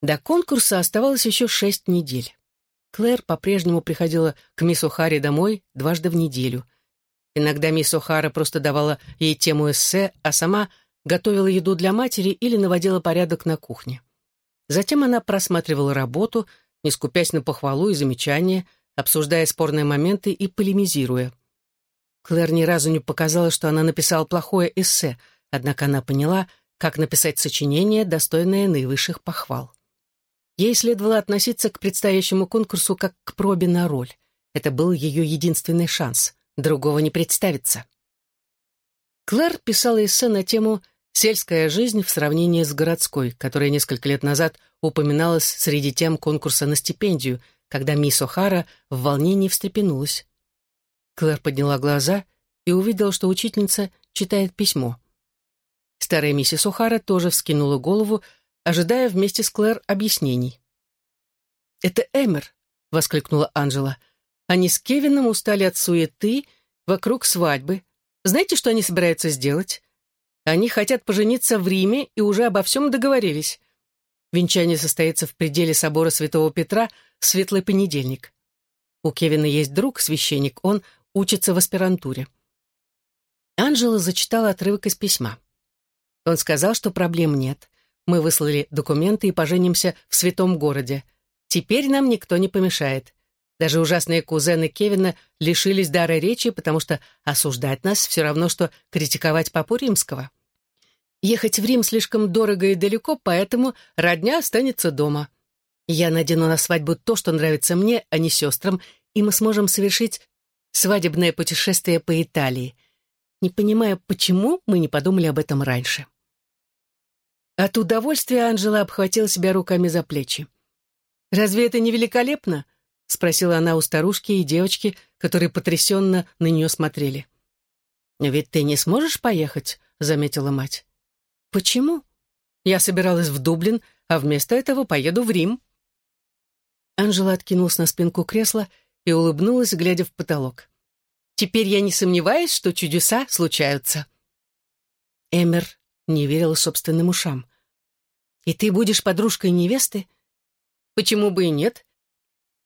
До конкурса оставалось еще шесть недель. Клэр по-прежнему приходила к мисс О'Харе домой дважды в неделю. Иногда мисс О'Хара просто давала ей тему эссе, а сама готовила еду для матери или наводила порядок на кухне. Затем она просматривала работу, не скупясь на похвалу и замечания, обсуждая спорные моменты и полемизируя. Клэр ни разу не показала, что она написала плохое эссе, однако она поняла, как написать сочинение, достойное наивысших похвал. Ей следовало относиться к предстоящему конкурсу как к пробе на роль. Это был ее единственный шанс. Другого не представится. Клэр писала эссе на тему «Сельская жизнь в сравнении с городской», которая несколько лет назад упоминалась среди тем конкурса на стипендию, когда мисс О'Хара в волнении встрепенулась. Клэр подняла глаза и увидела, что учительница читает письмо. Старая миссис О'Хара тоже вскинула голову, ожидая вместе с Клэр объяснений. «Это Эмер», — воскликнула Анжела. «Они с Кевином устали от суеты вокруг свадьбы. Знаете, что они собираются сделать? Они хотят пожениться в Риме и уже обо всем договорились. Венчание состоится в пределе собора Святого Петра в светлый понедельник. У Кевина есть друг, священник, он учится в аспирантуре. Анжела зачитала отрывок из письма. Он сказал, что проблем нет. Мы выслали документы и поженимся в святом городе. Теперь нам никто не помешает. Даже ужасные кузены Кевина лишились дара речи, потому что осуждать нас все равно, что критиковать папу римского. Ехать в Рим слишком дорого и далеко, поэтому родня останется дома. Я надену на свадьбу то, что нравится мне, а не сестрам, и мы сможем совершить свадебное путешествие по Италии. Не понимая, почему мы не подумали об этом раньше. От удовольствия Анжела обхватила себя руками за плечи. «Разве это не великолепно?» — спросила она у старушки и девочки, которые потрясенно на нее смотрели. «Ведь ты не сможешь поехать?» — заметила мать. «Почему? Я собиралась в Дублин, а вместо этого поеду в Рим». Анжела откинулась на спинку кресла и улыбнулась, глядя в потолок. «Теперь я не сомневаюсь, что чудеса случаются». Эмер не верила собственным ушам. «И ты будешь подружкой невесты?» «Почему бы и нет?»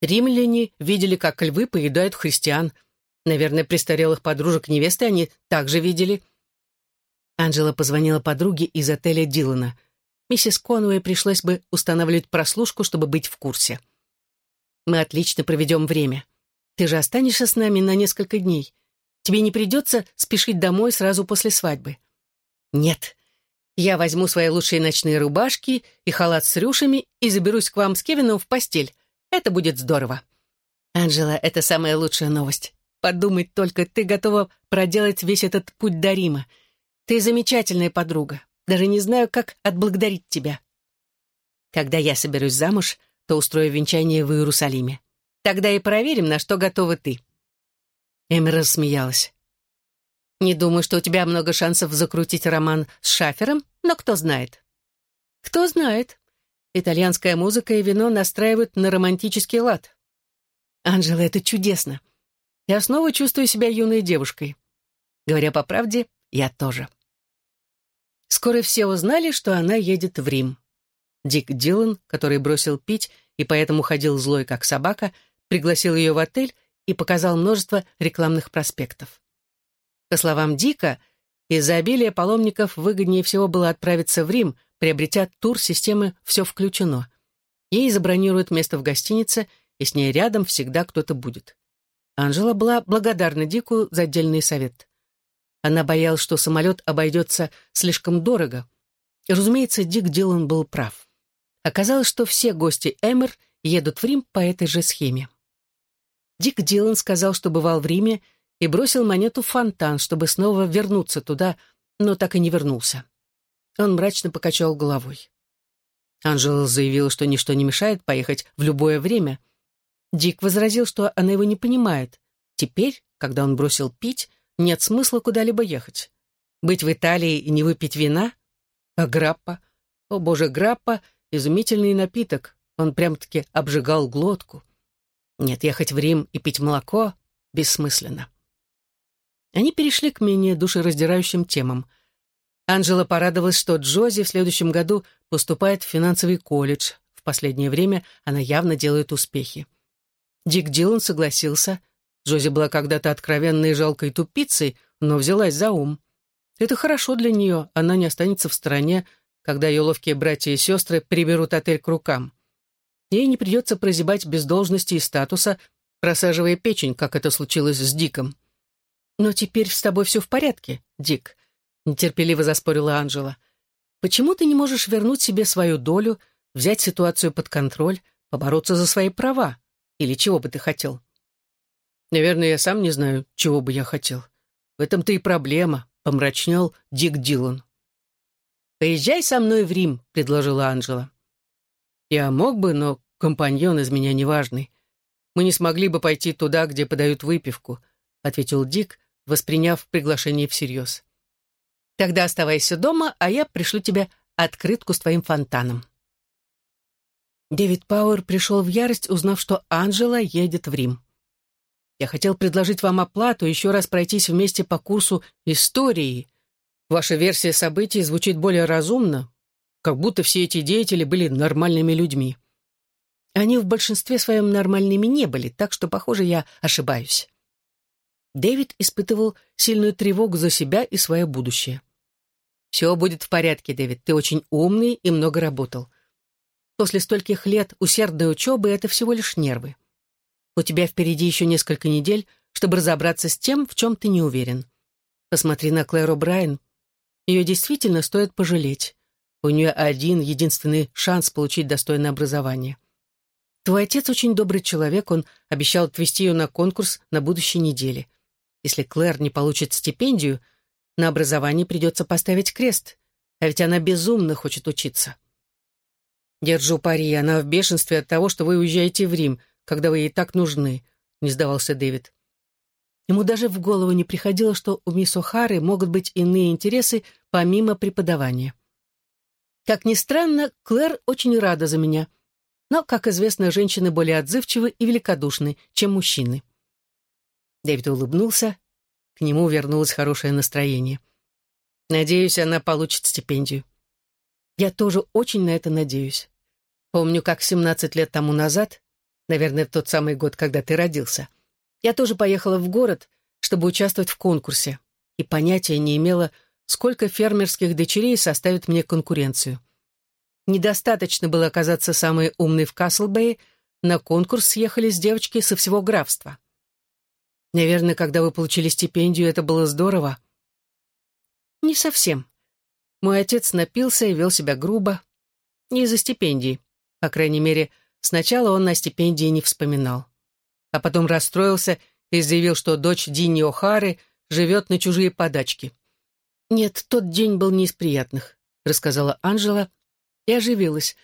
Римляне видели, как львы поедают христиан. Наверное, престарелых подружек невесты они также видели. Анжела позвонила подруге из отеля Дилана. Миссис Конуэй пришлось бы устанавливать прослушку, чтобы быть в курсе. «Мы отлично проведем время. Ты же останешься с нами на несколько дней. Тебе не придется спешить домой сразу после свадьбы». «Нет. Я возьму свои лучшие ночные рубашки и халат с рюшами и заберусь к вам с Кевином в постель. Это будет здорово». «Анжела, это самая лучшая новость. Подумать только, ты готова проделать весь этот путь до Рима. Ты замечательная подруга. Даже не знаю, как отблагодарить тебя. Когда я соберусь замуж, то устрою венчание в Иерусалиме. Тогда и проверим, на что готова ты». Эми рассмеялась. «Не думаю, что у тебя много шансов закрутить роман с Шафером, но кто знает». «Кто знает. Итальянская музыка и вино настраивают на романтический лад». «Анжела, это чудесно. Я снова чувствую себя юной девушкой. Говоря по правде, я тоже. Скоро все узнали, что она едет в Рим. Дик Дилан, который бросил пить и поэтому ходил злой, как собака, пригласил ее в отель и показал множество рекламных проспектов. По словам Дика, из-за обилия паломников выгоднее всего было отправиться в Рим, приобретя тур системы «Все включено». Ей забронируют место в гостинице, и с ней рядом всегда кто-то будет. Анжела была благодарна Дику за отдельный совет. Она боялась, что самолет обойдется слишком дорого. И, разумеется, Дик Дилан был прав. Оказалось, что все гости Эмер едут в Рим по этой же схеме. Дик Дилан сказал, что бывал в Риме, и бросил монету в фонтан, чтобы снова вернуться туда, но так и не вернулся. Он мрачно покачал головой. Анжела заявила, что ничто не мешает поехать в любое время. Дик возразил, что она его не понимает. Теперь, когда он бросил пить, нет смысла куда-либо ехать. Быть в Италии и не выпить вина? А граппа? О, боже, граппа — изумительный напиток. Он прям-таки обжигал глотку. Нет, ехать в Рим и пить молоко — бессмысленно. Они перешли к менее душераздирающим темам. Анжела порадовалась, что Джози в следующем году поступает в финансовый колледж, в последнее время она явно делает успехи. Дик Дилан согласился. Джози была когда-то откровенной и жалкой тупицей, но взялась за ум. Это хорошо для нее, она не останется в стороне, когда ее ловкие братья и сестры приберут отель к рукам. Ей не придется прозябать без должности и статуса, просаживая печень, как это случилось с Диком. «Но теперь с тобой все в порядке, Дик», — нетерпеливо заспорила Анжела. «Почему ты не можешь вернуть себе свою долю, взять ситуацию под контроль, побороться за свои права? Или чего бы ты хотел?» «Наверное, я сам не знаю, чего бы я хотел. В этом-то и проблема», — помрачнел Дик Дилан. «Поезжай со мной в Рим», — предложила Анжела. «Я мог бы, но компаньон из меня неважный. Мы не смогли бы пойти туда, где подают выпивку», — ответил Дик, восприняв приглашение всерьез. «Тогда оставайся дома, а я пришлю тебе открытку с твоим фонтаном». Дэвид Пауэр пришел в ярость, узнав, что Анжела едет в Рим. «Я хотел предложить вам оплату, еще раз пройтись вместе по курсу истории. Ваша версия событий звучит более разумно, как будто все эти деятели были нормальными людьми». Они в большинстве своем нормальными не были, так что, похоже, я ошибаюсь. Дэвид испытывал сильную тревогу за себя и свое будущее. «Все будет в порядке, Дэвид. Ты очень умный и много работал. После стольких лет усердной учебы это всего лишь нервы. У тебя впереди еще несколько недель, чтобы разобраться с тем, в чем ты не уверен. Посмотри на Клэр О'Брайен. Ее действительно стоит пожалеть. У нее один, единственный шанс получить достойное образование. Твой отец очень добрый человек, он обещал отвезти ее на конкурс на будущей неделе. Если Клэр не получит стипендию, на образовании придется поставить крест, а ведь она безумно хочет учиться. Держу пари, она в бешенстве от того, что вы уезжаете в Рим, когда вы ей так нужны, не сдавался Дэвид. Ему даже в голову не приходило, что у мисс О'Хары могут быть иные интересы помимо преподавания. Как ни странно, Клэр очень рада за меня — но, как известно, женщины более отзывчивы и великодушны, чем мужчины. Дэвид улыбнулся. К нему вернулось хорошее настроение. Надеюсь, она получит стипендию. Я тоже очень на это надеюсь. Помню, как 17 лет тому назад, наверное, в тот самый год, когда ты родился, я тоже поехала в город, чтобы участвовать в конкурсе, и понятия не имела, сколько фермерских дочерей составит мне конкуренцию. Недостаточно было оказаться самой умной в Каслбэе, на конкурс съехались девочки со всего графства. Наверное, когда вы получили стипендию, это было здорово. Не совсем. Мой отец напился и вел себя грубо. Не из-за стипендии. По крайней мере, сначала он на стипендии не вспоминал. А потом расстроился и заявил, что дочь Дини О'Хары живет на чужие подачки. «Нет, тот день был не из приятных», — рассказала Анжела, и оживилась.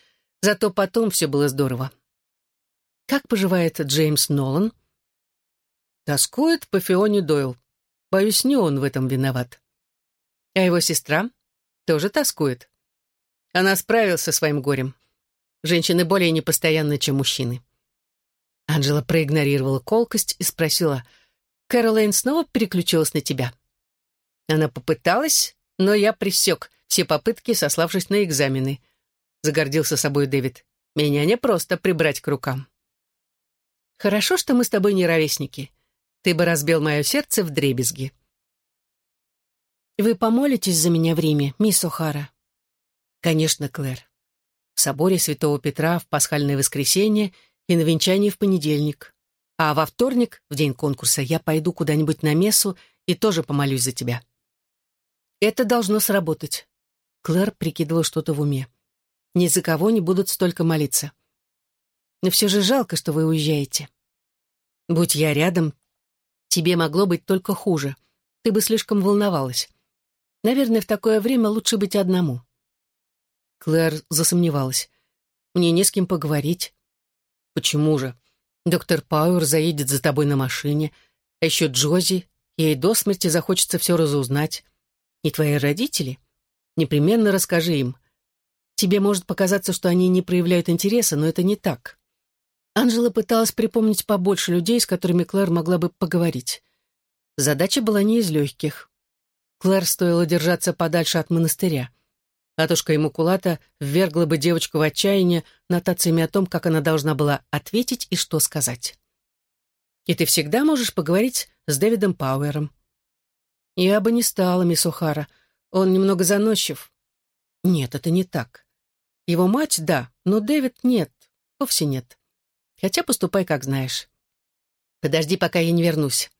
Зато потом все было здорово. Как поживает Джеймс Нолан? Тоскует по Фионе Дойл. Боюсь, не он в этом виноват. А его сестра тоже тоскует. Она справилась со своим горем. Женщины более непостоянны, чем мужчины. Анжела проигнорировала колкость и спросила, «Кэролайн снова переключилась на тебя?» Она попыталась, но я пресек все попытки, сославшись на экзамены. — загордился собой Дэвид. «Меня не просто прибрать к рукам». «Хорошо, что мы с тобой не ровесники. Ты бы разбил мое сердце в дребезги». «Вы помолитесь за меня в Риме, мисс О'Хара?» «Конечно, Клэр. В соборе Святого Петра в пасхальное воскресенье и на венчании в понедельник. А во вторник, в день конкурса, я пойду куда-нибудь на мессу и тоже помолюсь за тебя». «Это должно сработать». Клэр прикидывал что-то в уме. Ни за кого не будут столько молиться. Но все же жалко, что вы уезжаете. Будь я рядом, тебе могло быть только хуже. Ты бы слишком волновалась. Наверное, в такое время лучше быть одному. Клэр засомневалась. Мне не с кем поговорить. Почему же? Доктор Пауэр заедет за тобой на машине, а еще Джози, ей до смерти захочется все разузнать. И твои родители? Непременно расскажи им — Тебе может показаться, что они не проявляют интереса, но это не так. Анжела пыталась припомнить побольше людей, с которыми Клэр могла бы поговорить. Задача была не из легких. Клэр стоило держаться подальше от монастыря. Матушка Иммакулата ввергла бы девочку в отчаяние нотациями о том, как она должна была ответить и что сказать. И ты всегда можешь поговорить с Дэвидом Пауэром. Я бы не стала, мисс Ухара. Он немного заносчив. Нет, это не так. Его мать — да, но Дэвид — нет, вовсе нет. Хотя поступай, как знаешь. Подожди, пока я не вернусь.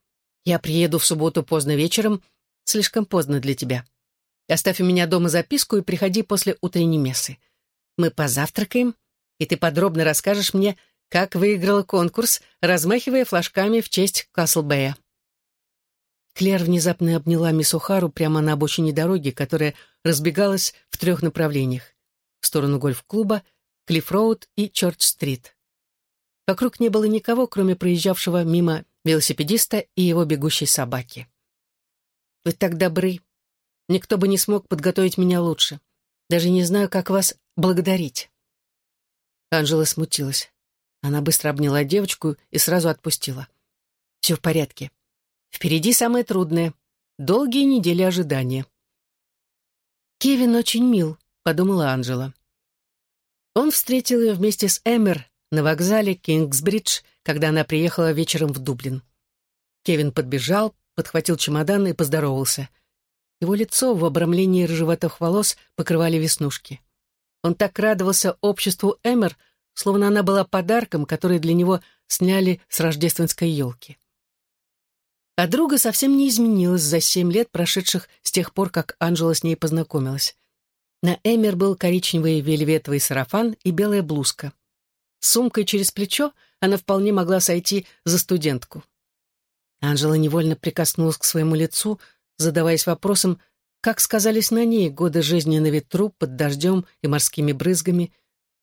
Я приеду в субботу поздно вечером, слишком поздно для тебя. Оставь у меня дома записку и приходи после утренней мессы. Мы позавтракаем, и ты подробно расскажешь мне, как выиграла конкурс, размахивая флажками в честь Каслбэя. Клер внезапно обняла мисс Ухару прямо на обочине дороги, которая разбегалась в трех направлениях — в сторону гольф-клуба, Клифф-роуд и Чорч-стрит. Вокруг не было никого, кроме проезжавшего мимо велосипедиста и его бегущей собаки. «Вы так добры. Никто бы не смог подготовить меня лучше. Даже не знаю, как вас благодарить». Анжела смутилась. Она быстро обняла девочку и сразу отпустила. «Все в порядке. Впереди самое трудное. Долгие недели ожидания». «Кевин очень мил», — подумала Анжела. Он встретил ее вместе с Эмер на вокзале Кингсбридж, когда она приехала вечером в Дублин. Кевин подбежал, подхватил чемодан и поздоровался. Его лицо в обрамлении рыжеватых волос покрывали веснушки. Он так радовался обществу Эмер, словно она была подарком, который для него сняли с рождественской елки. А друга совсем не изменилась за семь лет, прошедших с тех пор, как Анжела с ней познакомилась. На Эмер был коричневый вельветовый сарафан и белая блузка. С сумкой через плечо она вполне могла сойти за студентку. Анжела невольно прикоснулась к своему лицу, задаваясь вопросом, как сказались на ней годы жизни на ветру, под дождем и морскими брызгами,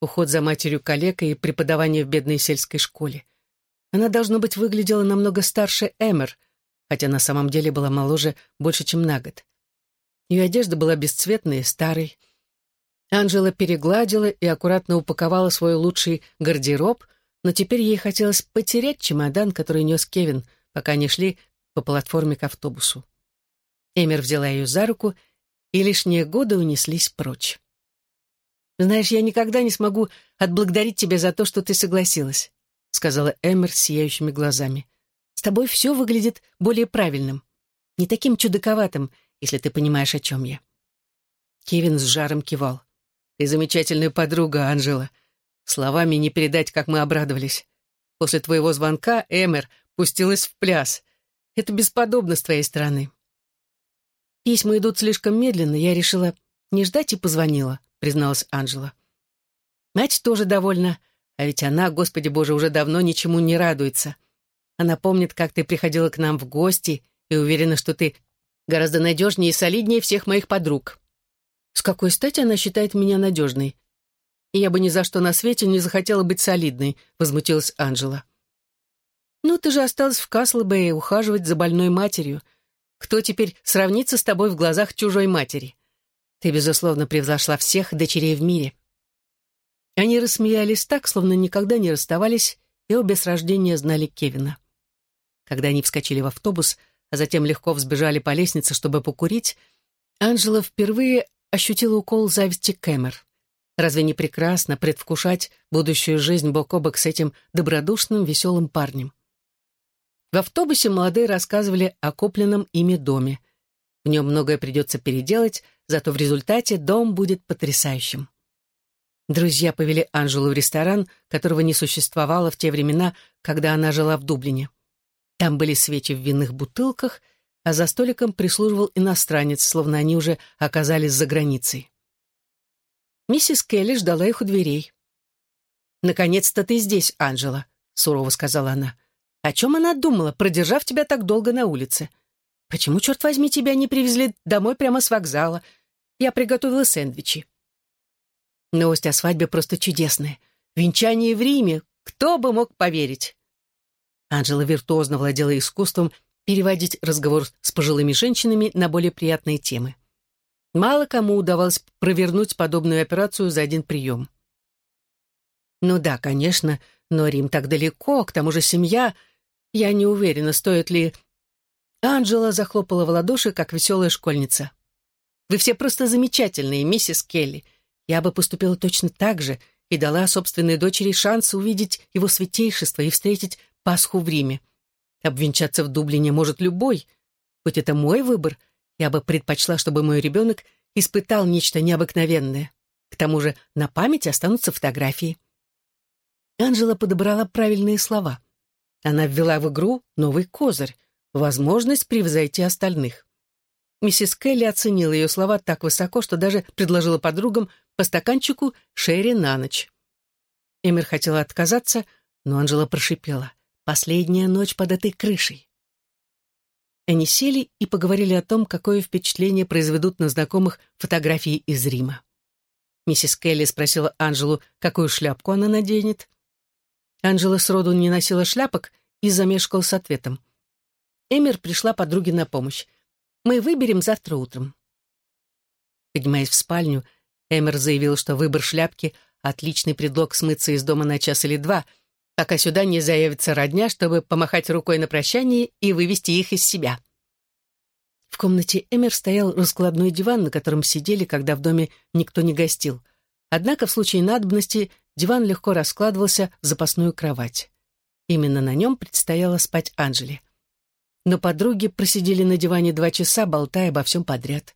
уход за матерью калекой и преподавание в бедной сельской школе. Она, должно быть, выглядела намного старше Эмер, хотя на самом деле была моложе больше, чем на год. Ее одежда была бесцветной и старой. Анжела перегладила и аккуратно упаковала свой лучший гардероб, но теперь ей хотелось потерять чемодан, который нес Кевин, пока они шли по платформе к автобусу. Эмер взяла ее за руку, и лишние годы унеслись прочь. «Знаешь, я никогда не смогу отблагодарить тебя за то, что ты согласилась», сказала Эмер с сияющими глазами. «С тобой все выглядит более правильным, не таким чудаковатым, если ты понимаешь, о чем я». Кевин с жаром кивал. «Ты замечательная подруга, Анжела. Словами не передать, как мы обрадовались. После твоего звонка Эмер пустилась в пляс. Это бесподобно с твоей стороны». «Письма идут слишком медленно, я решила не ждать и позвонила», — призналась Анжела. «Мать тоже довольна, а ведь она, Господи Боже, уже давно ничему не радуется. Она помнит, как ты приходила к нам в гости и уверена, что ты гораздо надежнее и солиднее всех моих подруг. С какой стати она считает меня надежной? Я бы ни за что на свете не захотела быть солидной, возмутилась Анжела. Ну, ты же осталась в Каслбэе ухаживать за больной матерью. Кто теперь сравнится с тобой в глазах чужой матери? Ты, безусловно, превзошла всех дочерей в мире. Они рассмеялись так, словно никогда не расставались, и обе с рождения знали Кевина. Когда они вскочили в автобус, а затем легко взбежали по лестнице, чтобы покурить, Анжела впервые ощутила укол зависти Кэмер. Разве не прекрасно предвкушать будущую жизнь бок о бок с этим добродушным, веселым парнем? В автобусе молодые рассказывали о купленном ими доме. В нем многое придется переделать, зато в результате дом будет потрясающим. Друзья повели Анжелу в ресторан, которого не существовало в те времена, когда она жила в Дублине. Там были свечи в винных бутылках, а за столиком прислуживал иностранец, словно они уже оказались за границей. Миссис Келли ждала их у дверей. «Наконец-то ты здесь, Анжела», — сурово сказала она. «О чем она думала, продержав тебя так долго на улице? Почему, черт возьми, тебя не привезли домой прямо с вокзала? Я приготовила сэндвичи». Новость о свадьбе просто чудесная. Венчание в Риме. Кто бы мог поверить? Анжела виртуозно владела искусством переводить разговор с пожилыми женщинами на более приятные темы. Мало кому удавалось провернуть подобную операцию за один прием. Ну да, конечно, но Рим так далеко, к тому же семья. Я не уверена, стоит ли... Анжела захлопала в ладоши, как веселая школьница. Вы все просто замечательные, миссис Келли. Я бы поступила точно так же и дала собственной дочери шанс увидеть его святейшество и встретить Пасху в Риме. Обвенчаться в Дублине может любой. Хоть это мой выбор, я бы предпочла, чтобы мой ребенок испытал нечто необыкновенное. К тому же на память останутся фотографии. Анжела подобрала правильные слова. Она ввела в игру новый козырь — возможность превзойти остальных. Миссис Келли оценила ее слова так высоко, что даже предложила подругам по стаканчику Шерри на ночь. Эмир хотела отказаться, но Анжела прошипела. «Последняя ночь под этой крышей». Они сели и поговорили о том, какое впечатление произведут на знакомых фотографии из Рима. Миссис Келли спросила Анжелу, какую шляпку она наденет. Анжела сроду не носила шляпок и замешкал с ответом. Эмир пришла подруге на помощь. «Мы выберем завтра утром». Поднимаясь в спальню, Эмир заявил, что выбор шляпки — отличный предлог смыться из дома на час или два, пока сюда не заявится родня, чтобы помахать рукой на прощание и вывести их из себя. В комнате Эмир стоял раскладной диван, на котором сидели, когда в доме никто не гостил. Однако в случае надобности диван легко раскладывался в запасную кровать. Именно на нем предстояло спать Анжеле. Но подруги просидели на диване два часа, болтая обо всем подряд.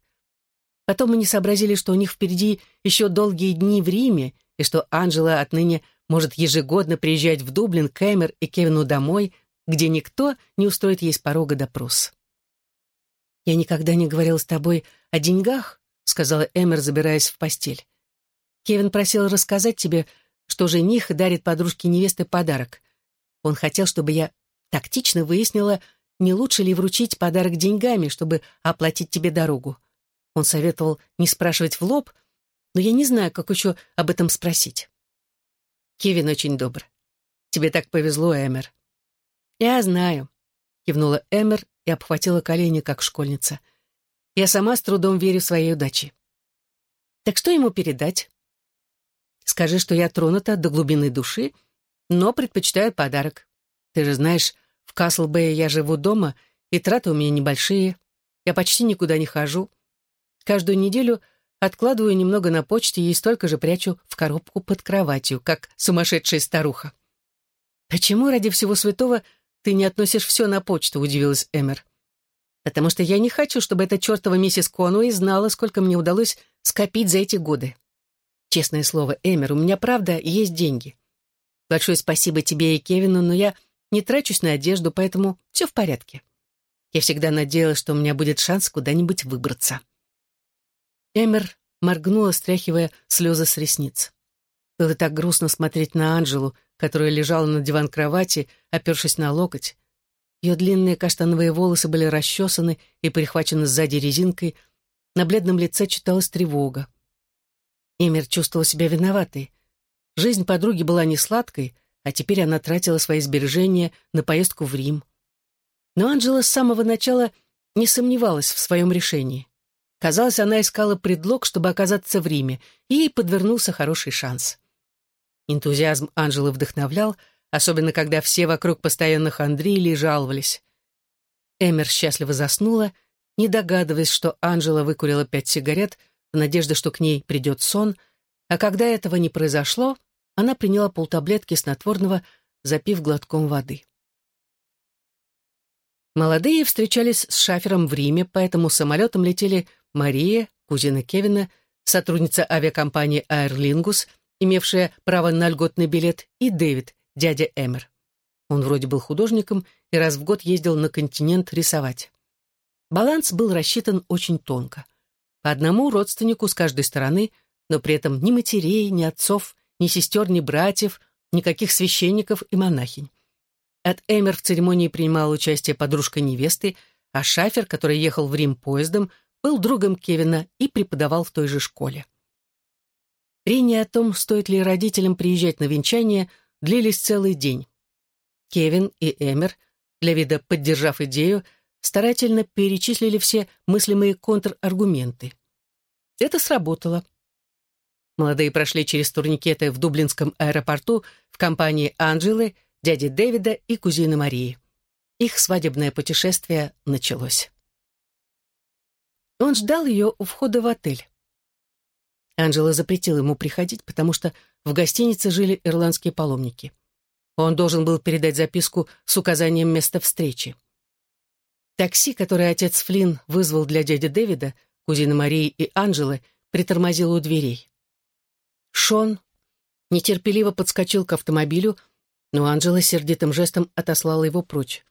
Потом они сообразили, что у них впереди еще долгие дни в Риме, и что Анжела отныне может ежегодно приезжать в Дублин к Эмер и Кевину домой, где никто не устроит ей с порога допрос. «Я никогда не говорил с тобой о деньгах», — сказала Эмер, забираясь в постель. «Кевин просил рассказать тебе, что жених дарит подружке невесты подарок. Он хотел, чтобы я тактично выяснила, не лучше ли вручить подарок деньгами, чтобы оплатить тебе дорогу. Он советовал не спрашивать в лоб, но я не знаю, как еще об этом спросить. Кевин очень добр. Тебе так повезло, Эмер. Я знаю, кивнула Эмер и обхватила колени, как школьница. Я сама с трудом верю в своей удаче. Так что ему передать? Скажи, что я тронута до глубины души, но предпочитаю подарок. Ты же знаешь, в Каслбэе я живу дома, и траты у меня небольшие. Я почти никуда не хожу. Каждую неделю откладываю немного на почте и столько же прячу в коробку под кроватью, как сумасшедшая старуха. «Почему ради всего святого ты не относишь все на почту?» — удивилась Эмер. «Потому что я не хочу, чтобы эта чертова миссис Конуэй знала, сколько мне удалось скопить за эти годы. Честное слово, Эмер, у меня правда есть деньги. Большое спасибо тебе и Кевину, но я не трачусь на одежду, поэтому все в порядке. Я всегда надеялась, что у меня будет шанс куда-нибудь выбраться. Эмер моргнула, стряхивая слезы с ресниц. Было так грустно смотреть на Анжелу, которая лежала на диван кровати, опершись на локоть. Ее длинные каштановые волосы были расчесаны и перехвачены сзади резинкой. На бледном лице читалась тревога. Эмер чувствовала себя виноватой. Жизнь подруги была не сладкой, а теперь она тратила свои сбережения на поездку в Рим. Но Анжела с самого начала не сомневалась в своем решении. Казалось, она искала предлог, чтобы оказаться в Риме, и ей подвернулся хороший шанс. Энтузиазм Анжелы вдохновлял, особенно когда все вокруг постоянно хандрили и жаловались. Эмер счастливо заснула, не догадываясь, что Анжела выкурила пять сигарет в надежде, что к ней придет сон, а когда этого не произошло, она приняла полтаблетки снотворного, запив глотком воды. Молодые встречались с Шафером в Риме, поэтому самолетом летели Мария, кузина Кевина, сотрудница авиакомпании Aer Lingus, имевшая право на льготный билет, и Дэвид, дядя Эмер. Он вроде был художником и раз в год ездил на континент рисовать. Баланс был рассчитан очень тонко. По одному родственнику с каждой стороны, но при этом ни матерей, ни отцов, ни сестер, ни братьев, никаких священников и монахинь. От Эмер в церемонии принимала участие подружка невесты, а Шафер, который ехал в Рим поездом, был другом Кевина и преподавал в той же школе. Прения о том, стоит ли родителям приезжать на венчание, длились целый день. Кевин и Эмер, для вида поддержав идею, старательно перечислили все мыслимые контраргументы. Это сработало. Молодые прошли через турникеты в Дублинском аэропорту в компании Анджелы, дяди Дэвида и кузины Марии. Их свадебное путешествие началось. Он ждал ее у входа в отель. Анжела запретила ему приходить, потому что в гостинице жили ирландские паломники. Он должен был передать записку с указанием места встречи. Такси, которое отец Флинн вызвал для дяди Дэвида, кузины Марии и Анжелы, притормозило у дверей. Шон нетерпеливо подскочил к автомобилю, но Анжела сердитым жестом отослала его прочь.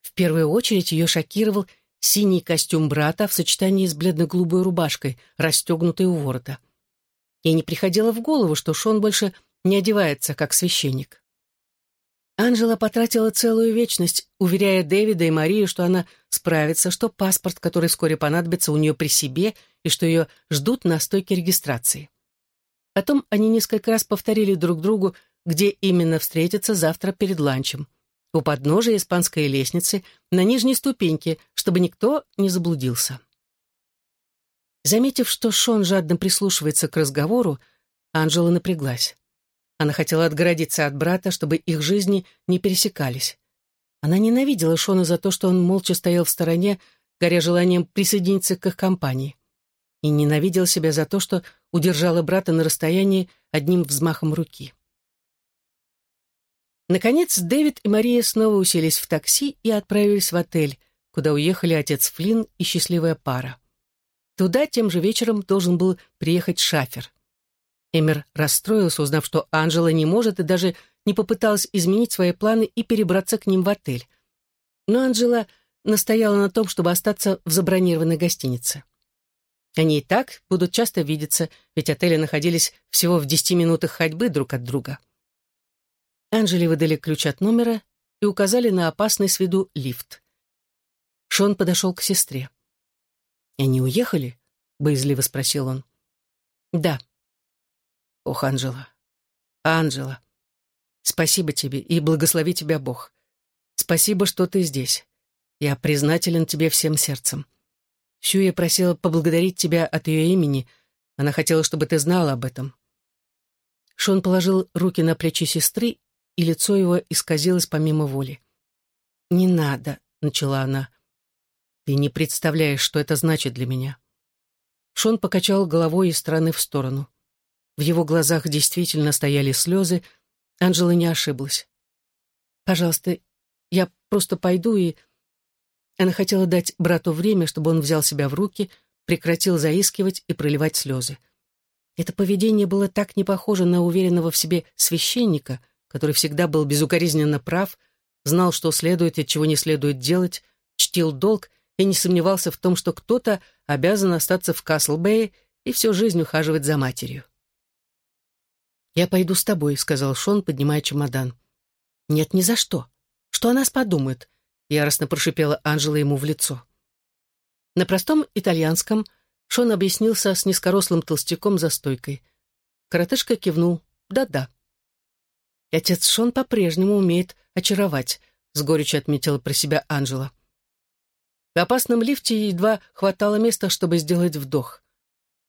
В первую очередь ее шокировал синий костюм брата в сочетании с бледно-голубой рубашкой, расстегнутой у ворота. Ей не приходило в голову, что Шон больше не одевается, как священник. Анжела потратила целую вечность, уверяя Дэвида и Марию, что она справится, что паспорт, который вскоре понадобится у нее при себе, и что ее ждут на стойке регистрации. Потом они несколько раз повторили друг другу, где именно встретятся завтра перед ланчем. У подножия испанской лестницы, на нижней ступеньке, чтобы никто не заблудился. Заметив, что Шон жадно прислушивается к разговору, Анжела напряглась. Она хотела отгородиться от брата, чтобы их жизни не пересекались. Она ненавидела Шона за то, что он молча стоял в стороне, горя желанием присоединиться к их компании. И ненавидела себя за то, что удержала брата на расстоянии одним взмахом руки. Наконец, Дэвид и Мария снова уселись в такси и отправились в отель, куда уехали отец Флинн и счастливая пара. Туда тем же вечером должен был приехать шафер. Эмер расстроился, узнав, что Анжела не может и даже не попыталась изменить свои планы и перебраться к ним в отель. Но Анжела настояла на том, чтобы остаться в забронированной гостинице. Они и так будут часто видеться, ведь отели находились всего в десяти минутах ходьбы друг от друга. Анжеле выдали ключ от номера и указали на опасный с виду лифт. Шон подошел к сестре. «Они уехали?» — боязливо спросил он. «Да», Ох, Анжела, Анжела, спасибо тебе и благослови тебя Бог. Спасибо, что ты здесь. Я признателен тебе всем сердцем. Сюя просила поблагодарить тебя от ее имени. Она хотела, чтобы ты знала об этом. Шон положил руки на плечи сестры, и лицо его исказилось помимо воли. «Не надо», — начала она. «Ты не представляешь, что это значит для меня». Шон покачал головой из стороны в сторону. В его глазах действительно стояли слезы. Анжела не ошиблась. «Пожалуйста, я просто пойду и...» Она хотела дать брату время, чтобы он взял себя в руки, прекратил заискивать и проливать слезы. Это поведение было так не похоже на уверенного в себе священника, который всегда был безукоризненно прав, знал, что следует и чего не следует делать, чтил долг и не сомневался в том, что кто-то обязан остаться в Каслбэе и всю жизнь ухаживать за матерью. «Я пойду с тобой», — сказал Шон, поднимая чемодан. «Нет, ни за что. Что о нас подумает?» — яростно прошипела Анжела ему в лицо. На простом итальянском Шон объяснился с низкорослым толстяком за стойкой. Коротышка кивнул. «Да-да». И отец Шон по-прежнему умеет очаровать, — с горечью отметила про себя Анжела. В опасном лифте едва хватало места, чтобы сделать вдох.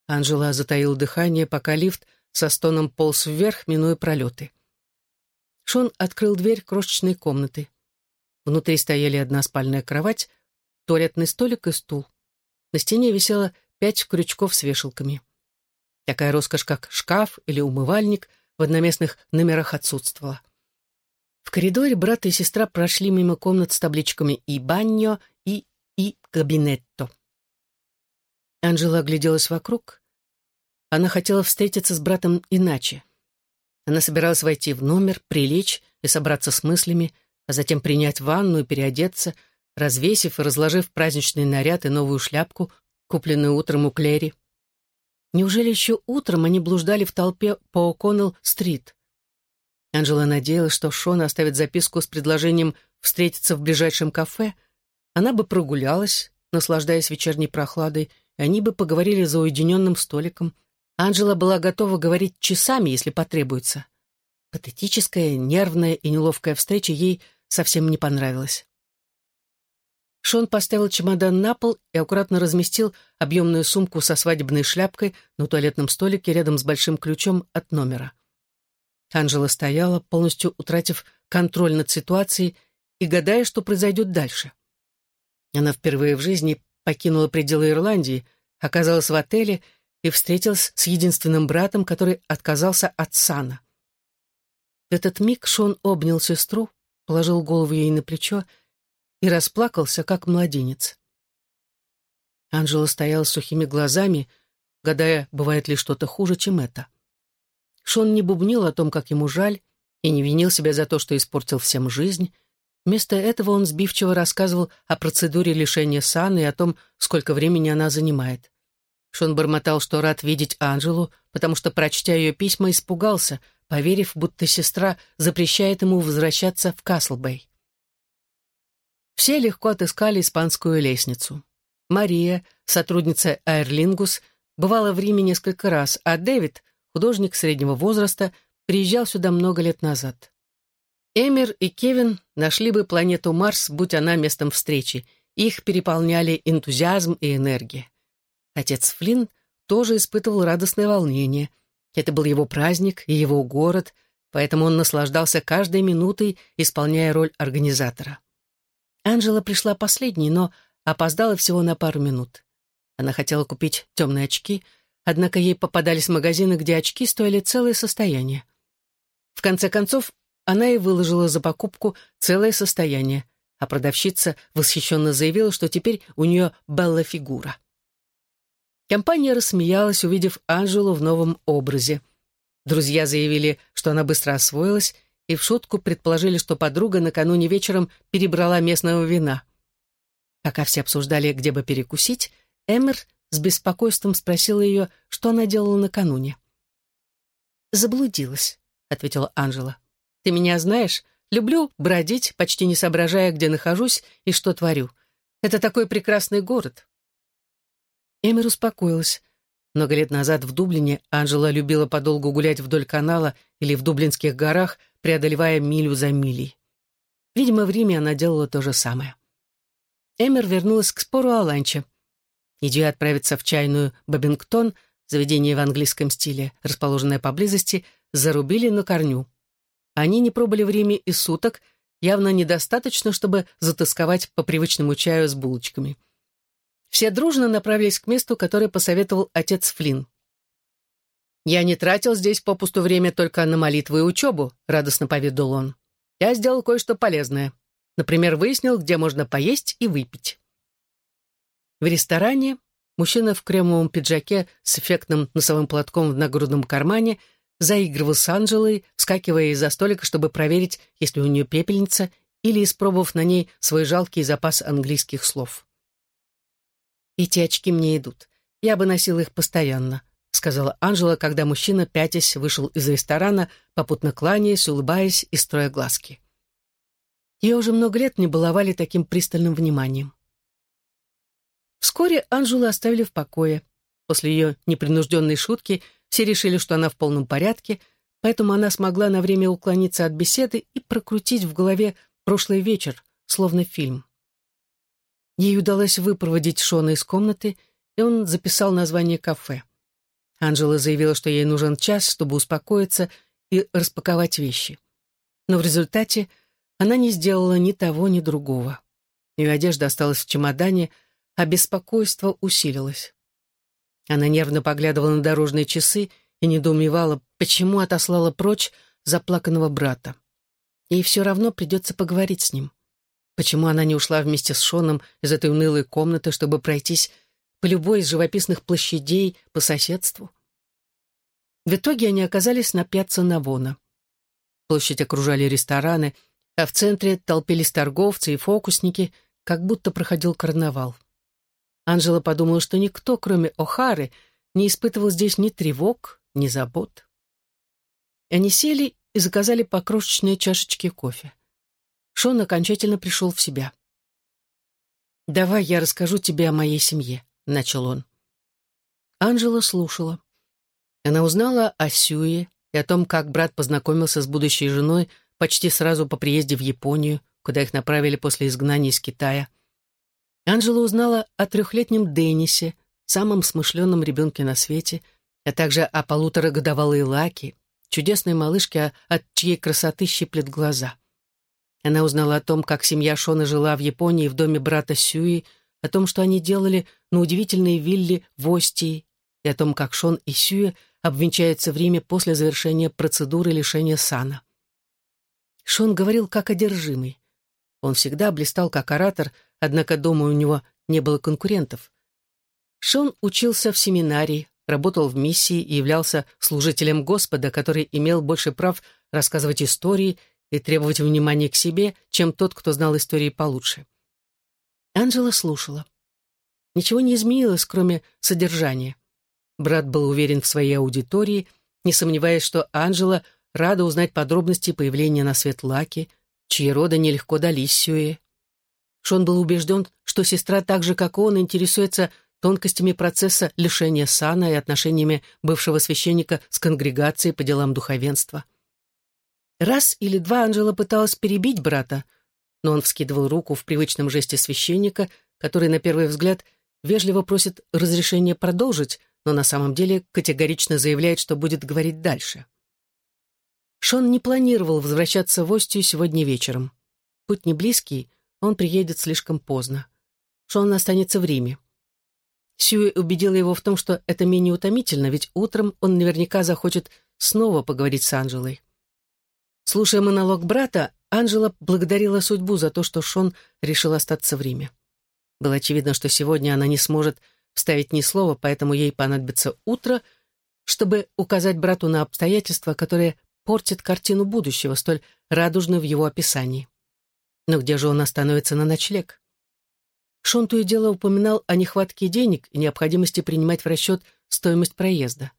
Анжела затаила дыхание, пока лифт со стоном полз вверх, минуя пролеты. Шон открыл дверь крошечной комнаты. Внутри стояли одна спальная кровать, туалетный столик и стул. На стене висело пять крючков с вешалками. Такая роскошь, как шкаф или умывальник, в одноместных номерах отсутствовала. В коридоре брат и сестра прошли мимо комнат с табличками «И баньо» и «И кабинетто». Анжела огляделась вокруг. Она хотела встретиться с братом иначе. Она собиралась войти в номер, прилечь и собраться с мыслями, а затем принять ванну и переодеться, развесив и разложив праздничный наряд и новую шляпку, купленную утром у Клери. Неужели еще утром они блуждали в толпе по О'Коннелл-стрит? Анжела надеялась, что Шон оставит записку с предложением встретиться в ближайшем кафе. Она бы прогулялась, наслаждаясь вечерней прохладой, и они бы поговорили за уединенным столиком, Анжела была готова говорить часами, если потребуется. Патетическая, нервная и неловкая встреча ей совсем не понравилась. Шон поставил чемодан на пол и аккуратно разместил объемную сумку со свадебной шляпкой на туалетном столике рядом с большим ключом от номера. Анжела стояла, полностью утратив контроль над ситуацией и гадая, что произойдет дальше. Она впервые в жизни покинула пределы Ирландии, оказалась в отеле и встретилась с единственным братом, который отказался от сана. В этот миг Шон обнял сестру, положил голову ей на плечо и расплакался, как младенец. Анжела стояла с сухими глазами, гадая, бывает ли что-то хуже, чем это. Шон не бубнил о том, как ему жаль, и не винил себя за то, что испортил всем жизнь. Вместо этого он сбивчиво рассказывал о процедуре лишения сана и о том, сколько времени она занимает. Шон бормотал, что рад видеть Анжелу, потому что, прочтя ее письма, испугался, поверив, будто сестра запрещает ему возвращаться в Каслбей. Все легко отыскали испанскую лестницу. Мария, сотрудница Аэрлингус, бывала в Риме несколько раз, а Дэвид, художник среднего возраста, приезжал сюда много лет назад. Эмир и Кевин нашли бы планету Марс, будь она местом встречи. Их переполняли энтузиазм и энергия. Отец Флинн тоже испытывал радостное волнение. Это был его праздник и его город, поэтому он наслаждался каждой минутой, исполняя роль организатора. Анжела пришла последней, но опоздала всего на пару минут. Она хотела купить темные очки, однако ей попадались магазины, где очки стоили целое состояние. В конце концов, она и выложила за покупку целое состояние, а продавщица восхищенно заявила, что теперь у нее белла фигура. Компания рассмеялась, увидев Анжелу в новом образе. Друзья заявили, что она быстро освоилась, и в шутку предположили, что подруга накануне вечером перебрала местного вина. Пока все обсуждали, где бы перекусить, Эммер с беспокойством спросила ее, что она делала накануне. «Заблудилась», — ответила Анжела. «Ты меня знаешь? Люблю бродить, почти не соображая, где нахожусь и что творю. Это такой прекрасный город». Эмер успокоилась. Много лет назад в Дублине Анжела любила подолгу гулять вдоль канала или в Дублинских горах, преодолевая милю за милей. Видимо, в Риме она делала то же самое. Эмер вернулась к спору о ланче. Идея отправиться в чайную Бабингтон, заведение в английском стиле, расположенное поблизости, зарубили на корню. Они не пробыли в Риме и суток, явно недостаточно, чтобы затасковать по привычному чаю с булочками. Все дружно направились к месту, которое посоветовал отец Флинн. «Я не тратил здесь попусту время только на молитву и учебу», — радостно поведал он. «Я сделал кое-что полезное. Например, выяснил, где можно поесть и выпить. В ресторане мужчина в кремовом пиджаке с эффектным носовым платком в нагрудном кармане заигрывал с Анжелой, вскакивая из-за столика, чтобы проверить, есть ли у нее пепельница, или испробовав на ней свой жалкий запас английских слов. «Эти очки мне идут. Я бы носила их постоянно», — сказала Анжела, когда мужчина, пятясь, вышел из ресторана, попутно кланяясь, улыбаясь и строя глазки. Ее уже много лет не баловали таким пристальным вниманием. Вскоре Анжелу оставили в покое. После ее непринужденной шутки все решили, что она в полном порядке, поэтому она смогла на время уклониться от беседы и прокрутить в голове прошлый вечер, словно фильм. Ей удалось выпроводить Шона из комнаты, и он записал название кафе. Анжела заявила, что ей нужен час, чтобы успокоиться и распаковать вещи. Но в результате она не сделала ни того, ни другого. Ее одежда осталась в чемодане, а беспокойство усилилось. Она нервно поглядывала на дорожные часы и недоумевала, почему отослала прочь заплаканного брата. Ей все равно придется поговорить с ним. Почему она не ушла вместе с Шоном из этой унылой комнаты, чтобы пройтись по любой из живописных площадей по соседству? В итоге они оказались на пьяцца Навона. Площадь окружали рестораны — а в центре толпились торговцы и фокусники, как будто проходил карнавал. Анжела подумала, что никто, кроме О'Хары, не испытывал здесь ни тревог, ни забот. Они сели и заказали по крошечной чашечке кофе. Шон окончательно пришел в себя. «Давай я расскажу тебе о моей семье», — начал он. Анжела слушала. Она узнала о Сюе и о том, как брат познакомился с будущей женой почти сразу по приезде в Японию, куда их направили после изгнания из Китая. Анжела узнала о трехлетнем Деннисе, самом смышленном ребенке на свете, а также о полуторагодовалой Лаки, чудесной малышке, от чьей красоты щиплет глаза. Она узнала о том, как семья Шона жила в Японии в доме брата Сюи, о том, что они делали на удивительной вилле в Остии, и о том, как Шон и Сюэ обвенчаются в Риме после завершения процедуры лишения сана. Шон говорил как одержимый. Он всегда блистал как оратор, однако дома у него не было конкурентов. Шон учился в семинарии, работал в миссии и являлся служителем Господа, который имел больше прав рассказывать истории и требовать внимания к себе, чем тот, кто знал истории получше. Анжела слушала. Ничего не изменилось, кроме содержания. Брат был уверен в своей аудитории, не сомневаясь, что Анжела рада узнать подробности появления на свет Лаки, чьи рода нелегко дались Сюэ. Шон был убежден, что сестра так же, как он, интересуется тонкостями процесса лишения сана и отношениями бывшего священника с конгрегацией по делам духовенства. Раз или два Анжела пыталась перебить брата, но он вскидывал руку в привычном жесте священника, который, на первый взгляд, вежливо просит разрешения продолжить, но на самом деле категорично заявляет, что будет говорить дальше. Шон не планировал возвращаться в Остию сегодня вечером. Путь не близкий, он приедет слишком поздно. Шон останется в Риме. Сьюи убедила его в том, что это менее утомительно, ведь утром он наверняка захочет снова поговорить с Анжелой. Слушая монолог брата, Анжела благодарила судьбу за то, что Шон решил остаться в Риме. Было очевидно, что сегодня она не сможет вставить ни слова, поэтому ей понадобится утро, чтобы указать брату на обстоятельства, которые портят картину будущего, столь радужную в его описании. Но где же он остановится на ночлег? Шон то и дело упоминал о нехватке денег и необходимости принимать в расчет стоимость проезда.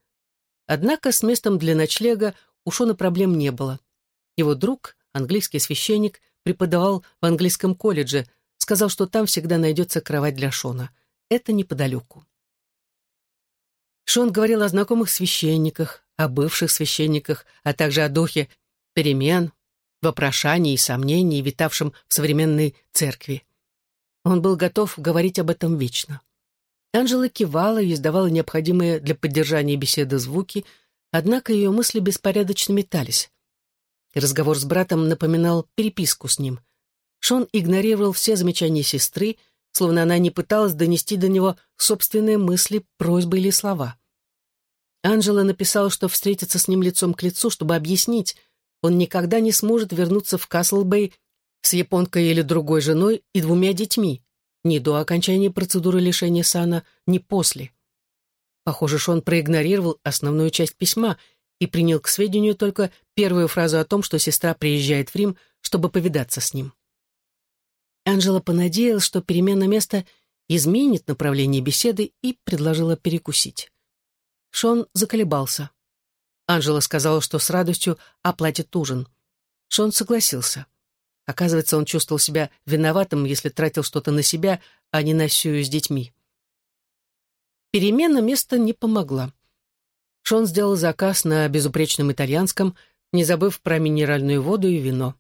Однако с местом для ночлега у Шона проблем не было. Его друг, английский священник, преподавал в английском колледже, сказал, что там всегда найдется кровать для Шона. Это неподалеку. Шон говорил о знакомых священниках, о бывших священниках, а также о духе перемен, вопрошаний и сомнений, витавшем в современной церкви. Он был готов говорить об этом вечно. Анжела кивала и издавала необходимые для поддержания беседы звуки, однако ее мысли беспорядочно метались. Разговор с братом напоминал переписку с ним. Шон игнорировал все замечания сестры, словно она не пыталась донести до него собственные мысли, просьбы или слова. Анжела написала, что встретится с ним лицом к лицу, чтобы объяснить, он никогда не сможет вернуться в Каслбэй с японкой или другой женой и двумя детьми, ни до окончания процедуры лишения сана, ни после. Похоже, что он проигнорировал основную часть письма и принял к сведению только первую фразу о том, что сестра приезжает в Рим, чтобы повидаться с ним. Анжела понадеялась, что перемена места изменит направление беседы и предложила перекусить. Шон заколебался. Анжела сказала, что с радостью оплатит ужин. Шон согласился. Оказывается, он чувствовал себя виноватым, если тратил что-то на себя, а не на Сюю с детьми. Перемена места не помогла. Шон сделал заказ на безупречном итальянском, не забыв про минеральную воду и вино.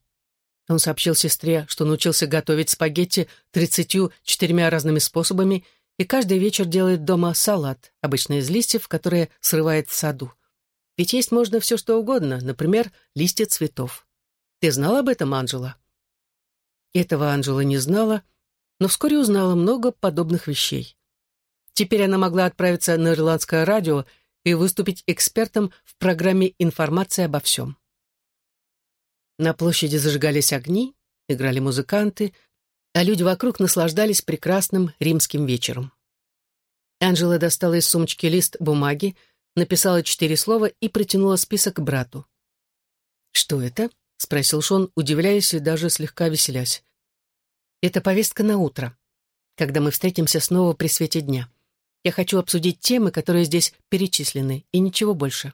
Он сообщил сестре, что научился готовить спагетти тридцатью четырьмя разными способами и каждый вечер делает дома салат, обычно из листьев, которые срывает в саду. Ведь есть можно все что угодно, например, листья цветов. Ты знал об этом, Анжела? Этого Анжела не знала, но вскоре узнала много подобных вещей. Теперь она могла отправиться на ирландское радио и выступить экспертом в программе «Информация обо всем». На площади зажигались огни, играли музыканты, а люди вокруг наслаждались прекрасным римским вечером. Анжела достала из сумочки лист бумаги, написала четыре слова и протянула список брату. «Что это?» — спросил Шон, удивляясь и даже слегка веселясь. «Это повестка на утро, когда мы встретимся снова при свете дня. Я хочу обсудить темы, которые здесь перечислены, и ничего больше».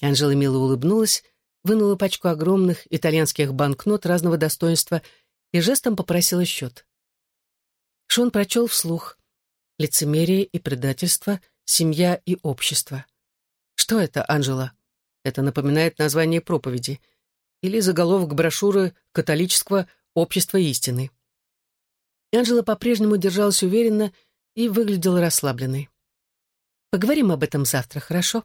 Анжела мило улыбнулась, вынула пачку огромных итальянских банкнот разного достоинства и жестом попросила счет. Шон прочел вслух «Лицемерие и предательство, семья и общество». «Что это, Анжела?» Это напоминает название проповеди или заголовок брошюры католического общества истины. Анжела по-прежнему держалась уверенно и выглядела расслабленной. «Поговорим об этом завтра, хорошо?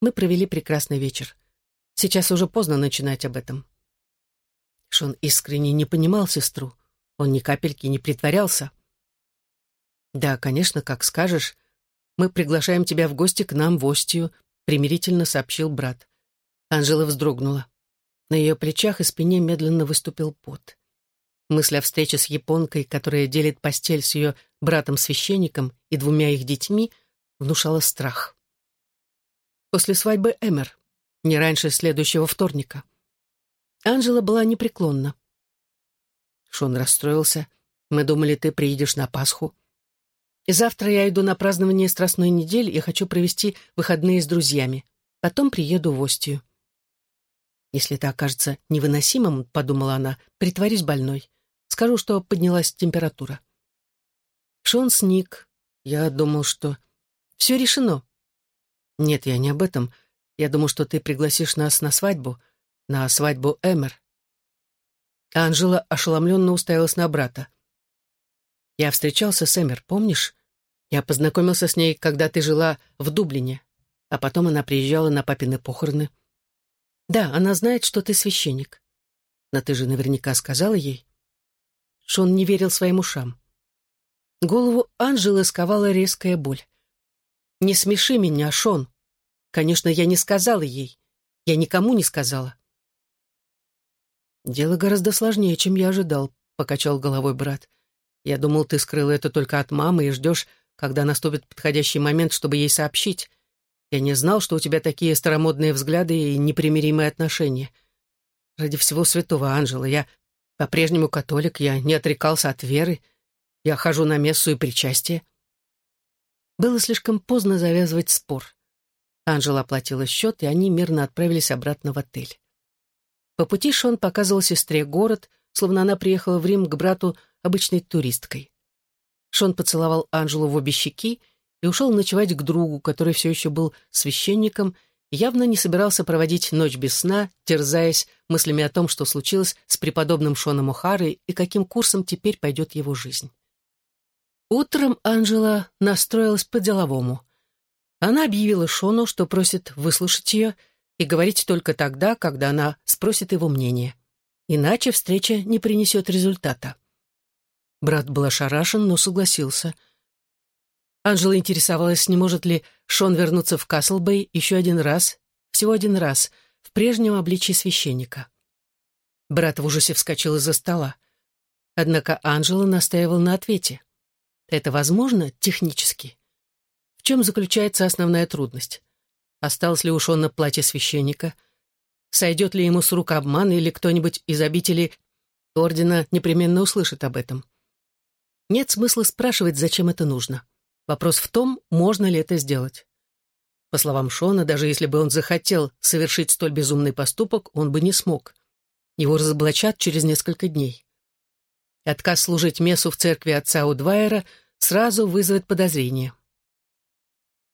Мы провели прекрасный вечер. Сейчас уже поздно начинать об этом». Шон искренне не понимал сестру. Он ни капельки не притворялся. «Да, конечно, как скажешь. Мы приглашаем тебя в гости к нам в Остию», — примирительно сообщил брат. Анжела вздрогнула. На ее плечах и спине медленно выступил пот. Мысль о встрече с японкой, которая делит постель с ее братом-священником и двумя их детьми, внушала страх. После свадьбы Эмер, не раньше следующего вторника. Анжела была непреклонна. Шон расстроился. «Мы думали, ты приедешь на Пасху. И завтра я иду на празднование Страстной недели и хочу провести выходные с друзьями. Потом приеду в Остию». «Если это окажется невыносимым, — подумала она, — притворюсь больной. Скажу, что поднялась температура». Шон сник. Я думал, что... Все решено. Нет, я не об этом. Я думал, что ты пригласишь нас на свадьбу. На свадьбу Эмер. Анжела ошеломленно уставилась на брата. «Я встречался с Эмер, помнишь? Я познакомился с ней, когда ты жила в Дублине, а потом она приезжала на папины похороны. Да, она знает, что ты священник. Но ты же наверняка сказала ей?» Шон не верил своим ушам. Голову Анжелы сковала резкая боль. «Не смеши меня, Шон. Конечно, я не сказала ей. Я никому не сказала». «Дело гораздо сложнее, чем я ожидал», — покачал головой брат. «Я думал, ты скрыла это только от мамы и ждешь, когда наступит подходящий момент, чтобы ей сообщить. Я не знал, что у тебя такие старомодные взгляды и непримиримые отношения. Ради всего святого, Анжела, я по-прежнему католик, я не отрекался от веры, я хожу на мессу и причастие». Было слишком поздно завязывать спор. Анжела оплатила счет, и они мирно отправились обратно в отель. По пути Шон показывал сестре город, словно она приехала в Рим к брату обычной туристкой. Шон поцеловал Анжелу в обе щеки и ушел ночевать к другу, который все еще был священником и явно не собирался проводить ночь без сна, терзаясь мыслями о том, что случилось с преподобным Шоном О'Харой и каким курсом теперь пойдет его жизнь. Утром Анжела настроилась по-деловому. Она объявила Шону, что просит выслушать ее — и говорить только тогда, когда она спросит его мнение. Иначе встреча не принесет результата. Брат был ошарашен, но согласился. Анжела интересовалась, не может ли Шон вернуться в Каслбей еще один раз, всего один раз, в прежнем обличии священника. Брат в ужасе вскочил из-за стола. Однако Анжела настаивал на ответе. Это возможно технически? В чем заключается основная трудность? Осталось ли уж он на платье священника? Сойдет ли ему с рук обман, или кто-нибудь из обители ордена непременно услышит об этом? Нет смысла спрашивать, зачем это нужно. Вопрос в том, можно ли это сделать. По словам Шона, даже если бы он захотел совершить столь безумный поступок, он бы не смог. Его разоблачат через несколько дней. Отказ служить мессу в церкви отца Удвайера сразу вызовет подозрение.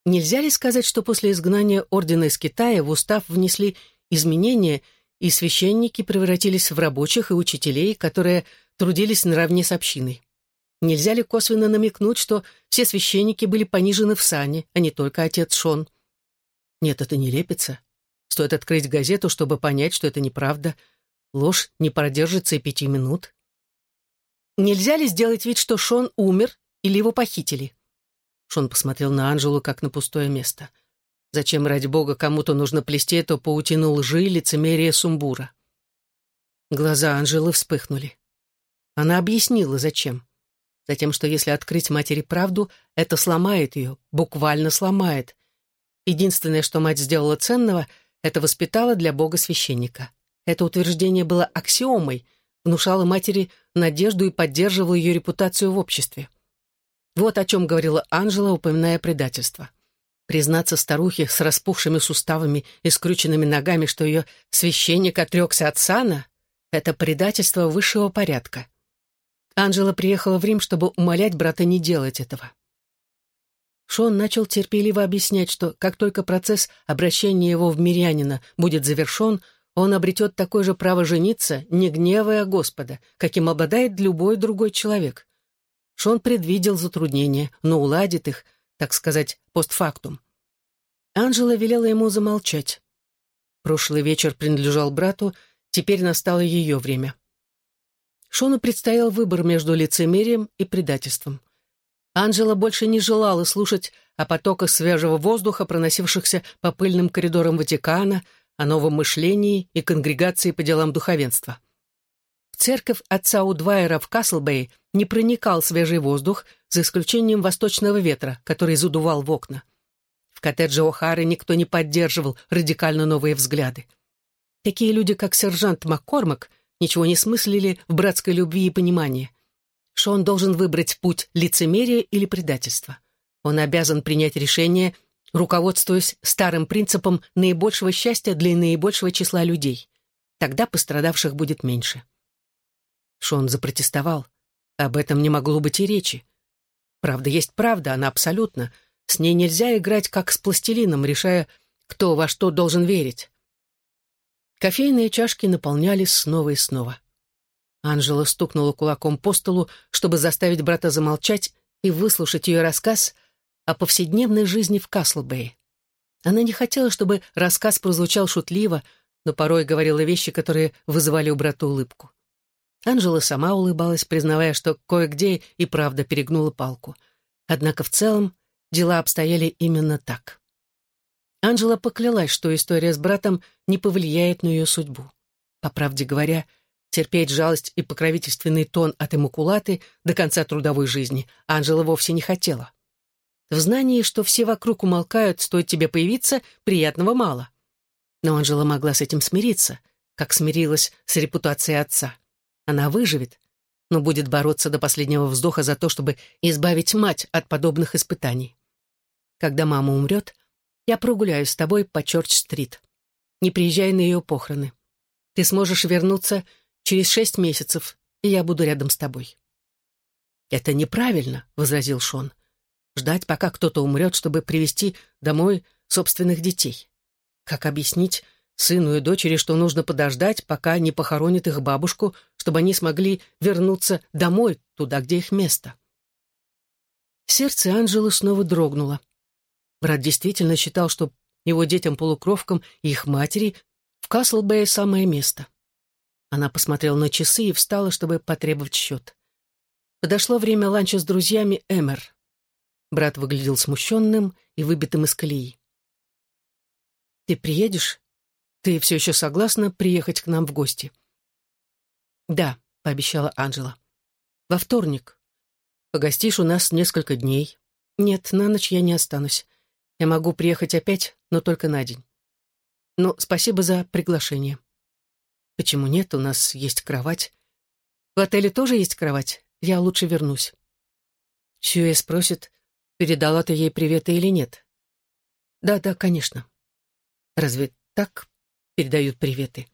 Нельзя ли сказать, что после изгнания ордена из Китая в устав внесли изменения, и священники превратились в рабочих и учителей, которые трудились наравне с общиной? Нельзя ли косвенно намекнуть, что все священники были понижены в сане, а не только отец Шон? Нет, это не лепится. Стоит открыть газету, чтобы понять, что это неправда. Ложь не продержится и пяти минут. Нельзя ли сделать вид, что Шон умер или его похитили? Шон посмотрел на Анжелу, как на пустое место. Зачем, ради бога, кому-то нужно плести эту паутину лжи, лицемерия, сумбура? Глаза Анжелы вспыхнули. Она объяснила, зачем. Затем, что если открыть матери правду, это сломает ее, буквально сломает. Единственное, что мать сделала ценного, это воспитала для бога священника. Это утверждение было аксиомой, внушало матери надежду и поддерживало ее репутацию в обществе. Вот о чем говорила Анжела, упоминая предательство. Признаться старухе с распухшими суставами и скрюченными ногами, что ее священник отрекся от сана, это предательство высшего порядка. Анжела приехала в Рим, чтобы умолять брата не делать этого. Шон начал терпеливо объяснять, что как только процесс обращения его в мирянина будет завершен, он обретет такое же право жениться, не гневая Господа, каким обладает любой другой человек. Шон предвидел затруднения, но уладит их, так сказать, постфактум. Анжела велела ему замолчать. Прошлый вечер принадлежал брату, теперь настало ее время. Шону предстоял выбор между лицемерием и предательством. Анжела больше не желала слушать о потоках свежего воздуха, проносившихся по пыльным коридорам Ватикана, о новом мышлении и конгрегации по делам духовенства. В церковь отца Удвайера в Каслбэй не проникал свежий воздух, за исключением восточного ветра, который задувал в окна. В коттедже О'Хары никто не поддерживал радикально новые взгляды. Такие люди, как сержант Маккормак, ничего не смыслили в братской любви и понимании. Шон должен выбрать путь лицемерия или предательства. Он обязан принять решение, руководствуясь старым принципом наибольшего счастья для наибольшего числа людей. Тогда пострадавших будет меньше. Шон запротестовал. Об этом не могло быть и речи. Правда есть правда, она абсолютно. С ней нельзя играть как с пластилином, решая, кто во что должен верить. Кофейные чашки наполнялись снова и снова. Анжела стукнула кулаком по столу, чтобы заставить брата замолчать и выслушать ее рассказ о повседневной жизни в Каслбэе. Она не хотела, чтобы рассказ прозвучал шутливо, но порой говорила вещи, которые вызывали у брата улыбку. Анжела сама улыбалась, признавая, что кое-где и правда перегнула палку. Однако в целом дела обстояли именно так. Анжела поклялась, что история с братом не повлияет на ее судьбу. По правде говоря, терпеть жалость и покровительственный тон от эмукулаты до конца трудовой жизни Анжела вовсе не хотела. В знании, что все вокруг умолкают, стоит тебе появиться, приятного мало. Но Анжела могла с этим смириться, как смирилась с репутацией отца. Она выживет, но будет бороться до последнего вздоха за то, чтобы избавить мать от подобных испытаний. Когда мама умрет, я прогуляюсь с тобой по Чорч-стрит. Не приезжай на ее похороны. Ты сможешь вернуться через шесть месяцев, и я буду рядом с тобой». «Это неправильно», — возразил Шон. «Ждать, пока кто-то умрет, чтобы привести домой собственных детей. Как объяснить сыну и дочери, что нужно подождать, пока не похоронят их бабушку, чтобы они смогли вернуться домой, туда, где их место?» Сердце Анжелы снова дрогнуло. Брат действительно считал, что его детям-полукровкам и их матери в Каслбэе самое место. Она посмотрела на часы и встала, чтобы потребовать счет. Подошло время ланча с друзьями Эмер. Брат выглядел смущенным и выбитым из колеи. «Ты приедешь? Ты все еще согласна приехать к нам в гости?» «Да», — пообещала Анжела. «Во вторник. Погостишь у нас несколько дней. Нет, на ночь я не останусь. Я могу приехать опять, но только на день. Но спасибо за приглашение». Почему нет? У нас есть кровать. В отеле тоже есть кровать. Я лучше вернусь. Сьюэ спросит, передала ты ей приветы или нет. Да-да, конечно. Разве так передают приветы?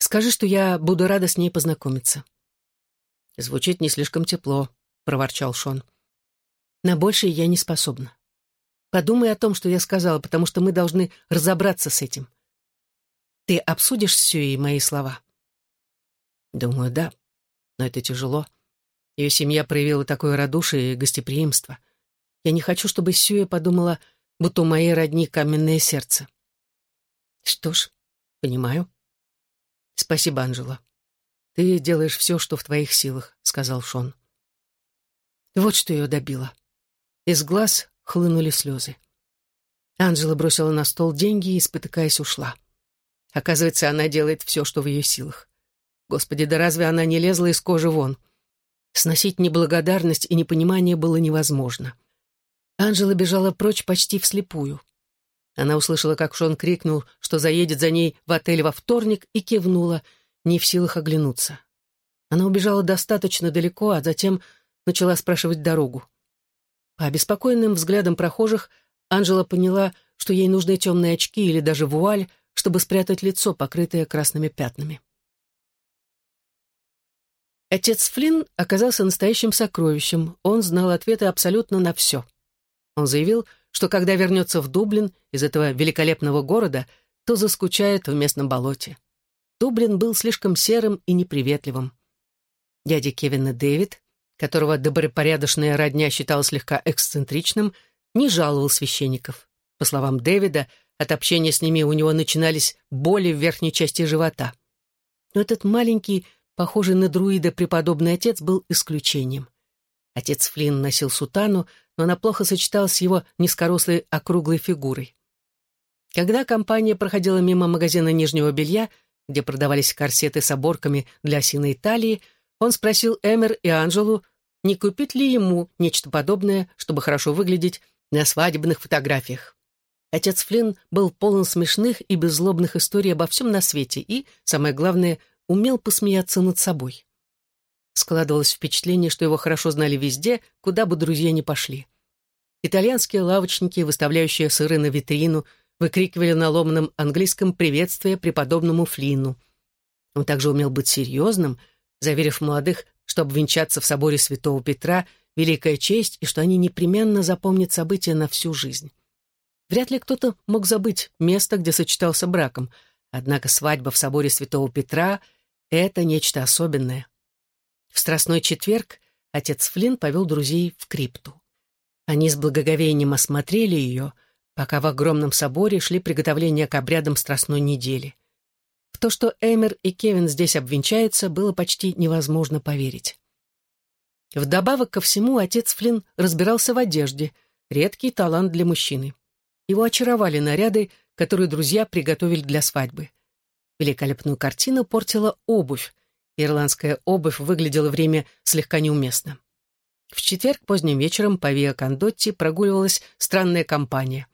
Скажи, что я буду рада с ней познакомиться. Звучит не слишком тепло, проворчал Шон. На большее я не способна. Подумай о том, что я сказала, потому что мы должны разобраться с этим. Ты обсудишь все и мои слова? Думаю, да. Но это тяжело. Ее семья проявила такое радушие и гостеприимство. Я не хочу, чтобы Сюя подумала, будто у моей родни каменное сердце. Что ж, понимаю. Спасибо, Анжела. Ты делаешь все, что в твоих силах, сказал Шон. Вот что ее добило. Из глаз хлынули слезы. Анжела бросила на стол деньги и, спотыкаясь, ушла. Оказывается, она делает все, что в ее силах. Господи, да разве она не лезла из кожи вон? Сносить неблагодарность и непонимание было невозможно. Анжела бежала прочь почти вслепую. Она услышала, как Шон крикнул, что заедет за ней в отель во вторник, и кивнула, не в силах оглянуться. Она убежала достаточно далеко, а затем начала спрашивать дорогу. По обеспокоенным взглядам прохожих Анжела поняла, что ей нужны темные очки или даже вуаль, чтобы спрятать лицо, покрытое красными пятнами. Отец Флинн оказался настоящим сокровищем, он знал ответы абсолютно на все. Он заявил, что когда вернется в Дублин из этого великолепного города, то заскучает в местном болоте. Дублин был слишком серым и неприветливым. Дядя Кевин и Дэвид, которого добропорядочная родня считала слегка эксцентричным, не жаловал священников. По словам Дэвида, от общения с ними у него начинались боли в верхней части живота. Но этот маленький, похожий на друида преподобный отец был исключением. Отец Флинн носил сутану, но она плохо сочеталась с его низкорослой округлой фигурой. Когда компания проходила мимо магазина нижнего белья, где продавались корсеты с оборками для осиной талии, он спросил Эмер и Анжелу, не купить ли ему нечто подобное, чтобы хорошо выглядеть на свадебных фотографиях. Отец Флинн был полон смешных и беззлобных историй обо всем на свете и, самое главное, умел посмеяться над собой. Складывалось впечатление, что его хорошо знали везде, куда бы друзья ни пошли. Итальянские лавочники, выставляющие сыры на витрину, выкрикивали на ломаном английском приветствие преподобному Флину. Он также умел быть серьезным, заверив молодых, что обвенчаться в соборе святого Петра — великая честь и что они непременно запомнят события на всю жизнь. Вряд ли кто-то мог забыть место, где сочетался браком, однако свадьба в соборе святого Петра — это нечто особенное. В Страстной четверг отец Флинн повел друзей в крипту. Они с благоговением осмотрели ее — пока в огромном соборе шли приготовления к обрядам Страстной недели. В то, что Эмер и Кевин здесь обвенчаются, было почти невозможно поверить. Вдобавок ко всему, отец Флинн разбирался в одежде, редкий талант для мужчины. Его очаровали наряды, которые друзья приготовили для свадьбы. Великолепную картину портила обувь. Ирландская обувь выглядела время слегка неуместно. В четверг поздним вечером по Виа Кондотти прогуливалась странная компания.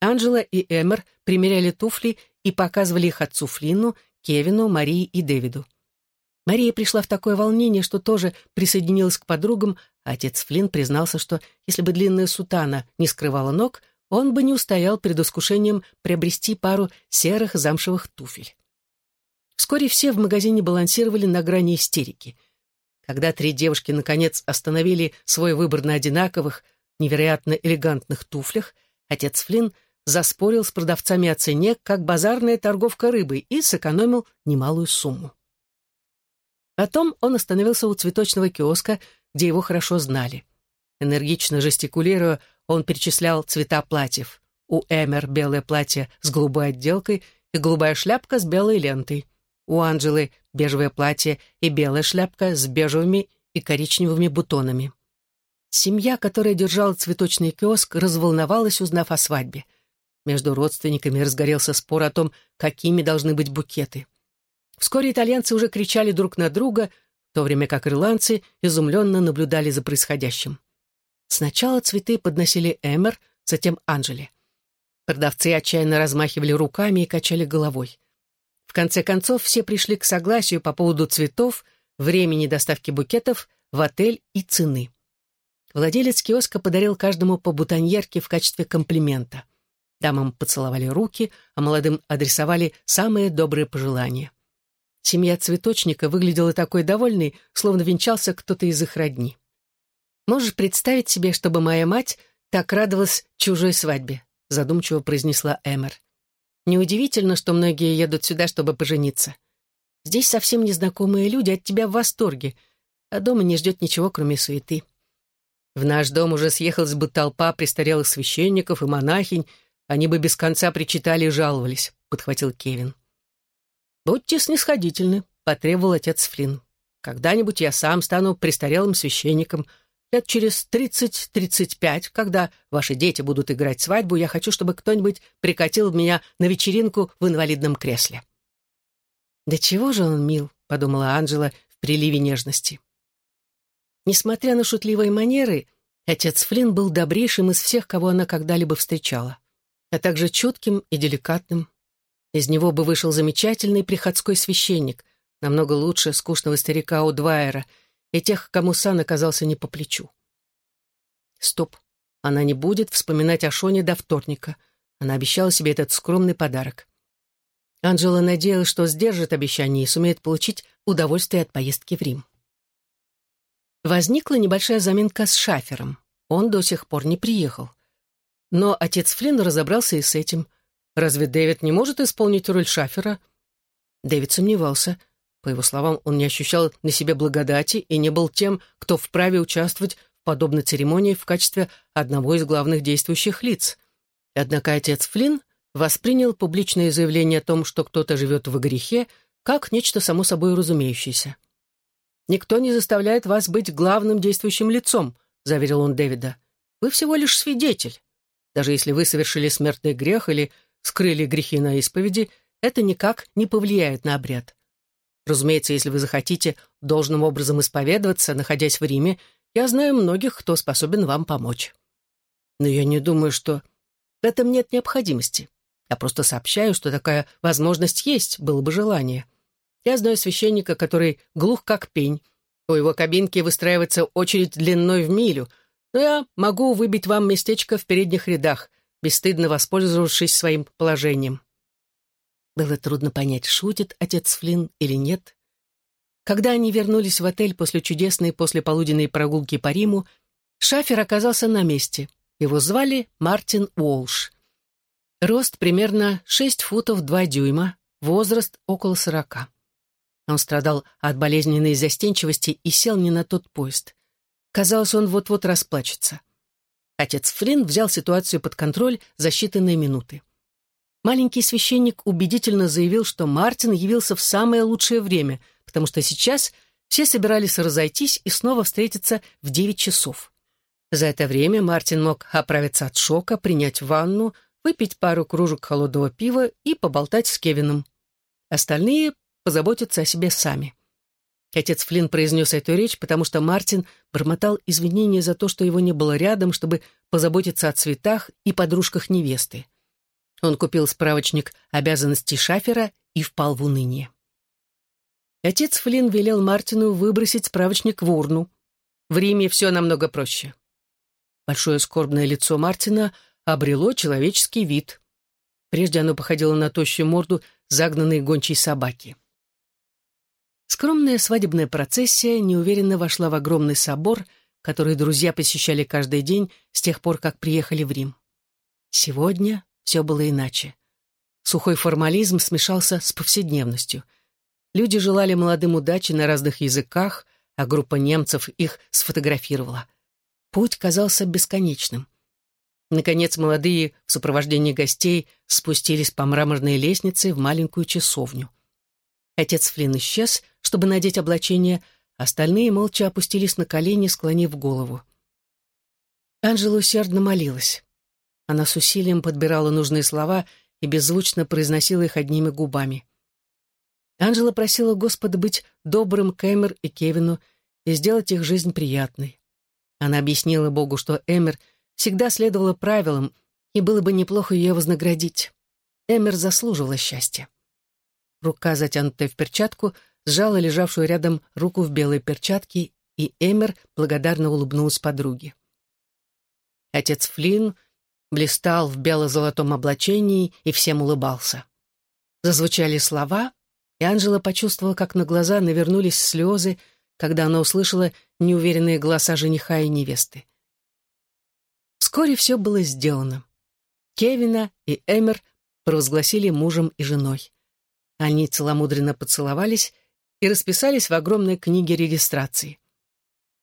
Анжела и Эмер примеряли туфли и показывали их отцу Флину, Кевину, Марии и Дэвиду. Мария пришла в такое волнение, что тоже присоединилась к подругам, а отец Флинн признался, что если бы длинная сутана не скрывала ног, он бы не устоял перед искушением приобрести пару серых замшевых туфель. Вскоре все в магазине балансировали на грани истерики. Когда три девушки, наконец, остановили свой выбор на одинаковых, невероятно элегантных туфлях, отец Флинн заспорил с продавцами о цене, как базарная торговка рыбой, и сэкономил немалую сумму. Потом он остановился у цветочного киоска, где его хорошо знали. Энергично жестикулируя, он перечислял цвета платьев. У Эмер белое платье с голубой отделкой и голубая шляпка с белой лентой. У Анджелы бежевое платье и белая шляпка с бежевыми и коричневыми бутонами. Семья, которая держала цветочный киоск, разволновалась, узнав о свадьбе. Между родственниками разгорелся спор о том, какими должны быть букеты. Вскоре итальянцы уже кричали друг на друга, в то время как ирландцы изумленно наблюдали за происходящим. Сначала цветы подносили Эмер, затем Анжели. Продавцы отчаянно размахивали руками и качали головой. В конце концов, все пришли к согласию по поводу цветов, времени доставки букетов в отель и цены. Владелец киоска подарил каждому по бутоньерке в качестве комплимента. Дамам поцеловали руки, а молодым адресовали самые добрые пожелания. Семья цветочника выглядела такой довольной, словно венчался кто-то из их родни. «Можешь представить себе, чтобы моя мать так радовалась чужой свадьбе?» задумчиво произнесла Эмер. «Неудивительно, что многие едут сюда, чтобы пожениться. Здесь совсем незнакомые люди от тебя в восторге, а дома не ждет ничего, кроме суеты. В наш дом уже съехалась бы толпа престарелых священников и монахинь, они бы без конца причитали и жаловались», — подхватил Кевин. «Будьте снисходительны», — потребовал отец Флинн. «Когда-нибудь я сам стану престарелым священником. Лет через тридцать-тридцать пять, когда ваши дети будут играть свадьбу, я хочу, чтобы кто-нибудь прикатил меня на вечеринку в инвалидном кресле». «Да чего же он мил», — подумала Анжела в приливе нежности. Несмотря на шутливые манеры, отец Флинн был добрейшим из всех, кого она когда-либо встречала а также чутким и деликатным. Из него бы вышел замечательный приходской священник, намного лучше скучного старика Удвайера и тех, кому сан оказался не по плечу. Стоп. Она не будет вспоминать о Шоне до вторника. Она обещала себе этот скромный подарок. Анжела надеялась, что сдержит обещание и сумеет получить удовольствие от поездки в Рим. Возникла небольшая заминка с шафером. Он до сих пор не приехал. Но отец Флинн разобрался и с этим. Разве Дэвид не может исполнить роль шафера? Дэвид сомневался. По его словам, он не ощущал на себе благодати и не был тем, кто вправе участвовать в подобной церемонии в качестве одного из главных действующих лиц. Однако отец Флинн воспринял публичное заявление о том, что кто-то живет в грехе, как нечто само собой разумеющееся. «Никто не заставляет вас быть главным действующим лицом», — заверил он Дэвида. «Вы всего лишь свидетель. Даже если вы совершили смертный грех или скрыли грехи на исповеди, это никак не повлияет на обряд. Разумеется, если вы захотите должным образом исповедоваться, находясь в Риме, я знаю многих, кто способен вам помочь. Но я не думаю, что в этом нет необходимости. Я просто сообщаю, что такая возможность есть, было бы желание. Я знаю священника, который глух как пень. У его кабинки выстраивается очередь длиной в милю, но я могу выбить вам местечко в передних рядах, бесстыдно воспользовавшись своим положением. Было трудно понять, шутит отец Флинн или нет. Когда они вернулись в отель после чудесной послеполуденной прогулки по Риму, Шафер оказался на месте. Его звали Мартин Уолш. Рост примерно 6 футов 2 дюйма, возраст около 40. Он страдал от болезненной застенчивости и сел не на тот поезд. Казалось, он вот-вот расплачется. Отец Флинн взял ситуацию под контроль за считанные минуты. Маленький священник убедительно заявил, что Мартин явился в самое лучшее время, потому что сейчас все собирались разойтись и снова встретиться в девять часов. За это время Мартин мог оправиться от шока, принять ванну, выпить пару кружек холодного пива и поболтать с Кевином. Остальные позаботятся о себе сами. Отец Флинн произнес эту речь, потому что Мартин бормотал извинения за то, что его не было рядом, чтобы позаботиться о цветах и подружках невесты. Он купил справочник обязанностей шафера и впал в уныние. Отец Флинн велел Мартину выбросить справочник в урну. В Риме все намного проще. Большое скорбное лицо Мартина обрело человеческий вид. Прежде оно походило на тощую морду загнанной гончей собаки. Скромная свадебная процессия неуверенно вошла в огромный собор, который друзья посещали каждый день с тех пор, как приехали в Рим. Сегодня все было иначе. Сухой формализм смешался с повседневностью. Люди желали молодым удачи на разных языках, а группа немцев их сфотографировала. Путь казался бесконечным. Наконец, молодые в сопровождении гостей спустились по мраморной лестнице в маленькую часовню. Отец Флинн исчез, чтобы надеть облачение, остальные молча опустились на колени, склонив голову. Анжела усердно молилась. Она с усилием подбирала нужные слова и беззвучно произносила их одними губами. Анжела просила Господа быть добрым к Эмер и Кевину и сделать их жизнь приятной. Она объяснила Богу, что Эмер всегда следовала правилам, и было бы неплохо ее вознаградить. Эмер заслуживала счастья. Рука, затянутая в перчатку, сжала лежавшую рядом руку в белой перчатке, и Эмер благодарно улыбнулась подруге. Отец Флинн блистал в бело-золотом облачении и всем улыбался. Зазвучали слова, и Анжела почувствовала, как на глаза навернулись слезы, когда она услышала неуверенные голоса жениха и невесты. Вскоре все было сделано. Кевина и Эмер провозгласили мужем и женой. Они целомудренно поцеловались и расписались в огромной книге регистрации.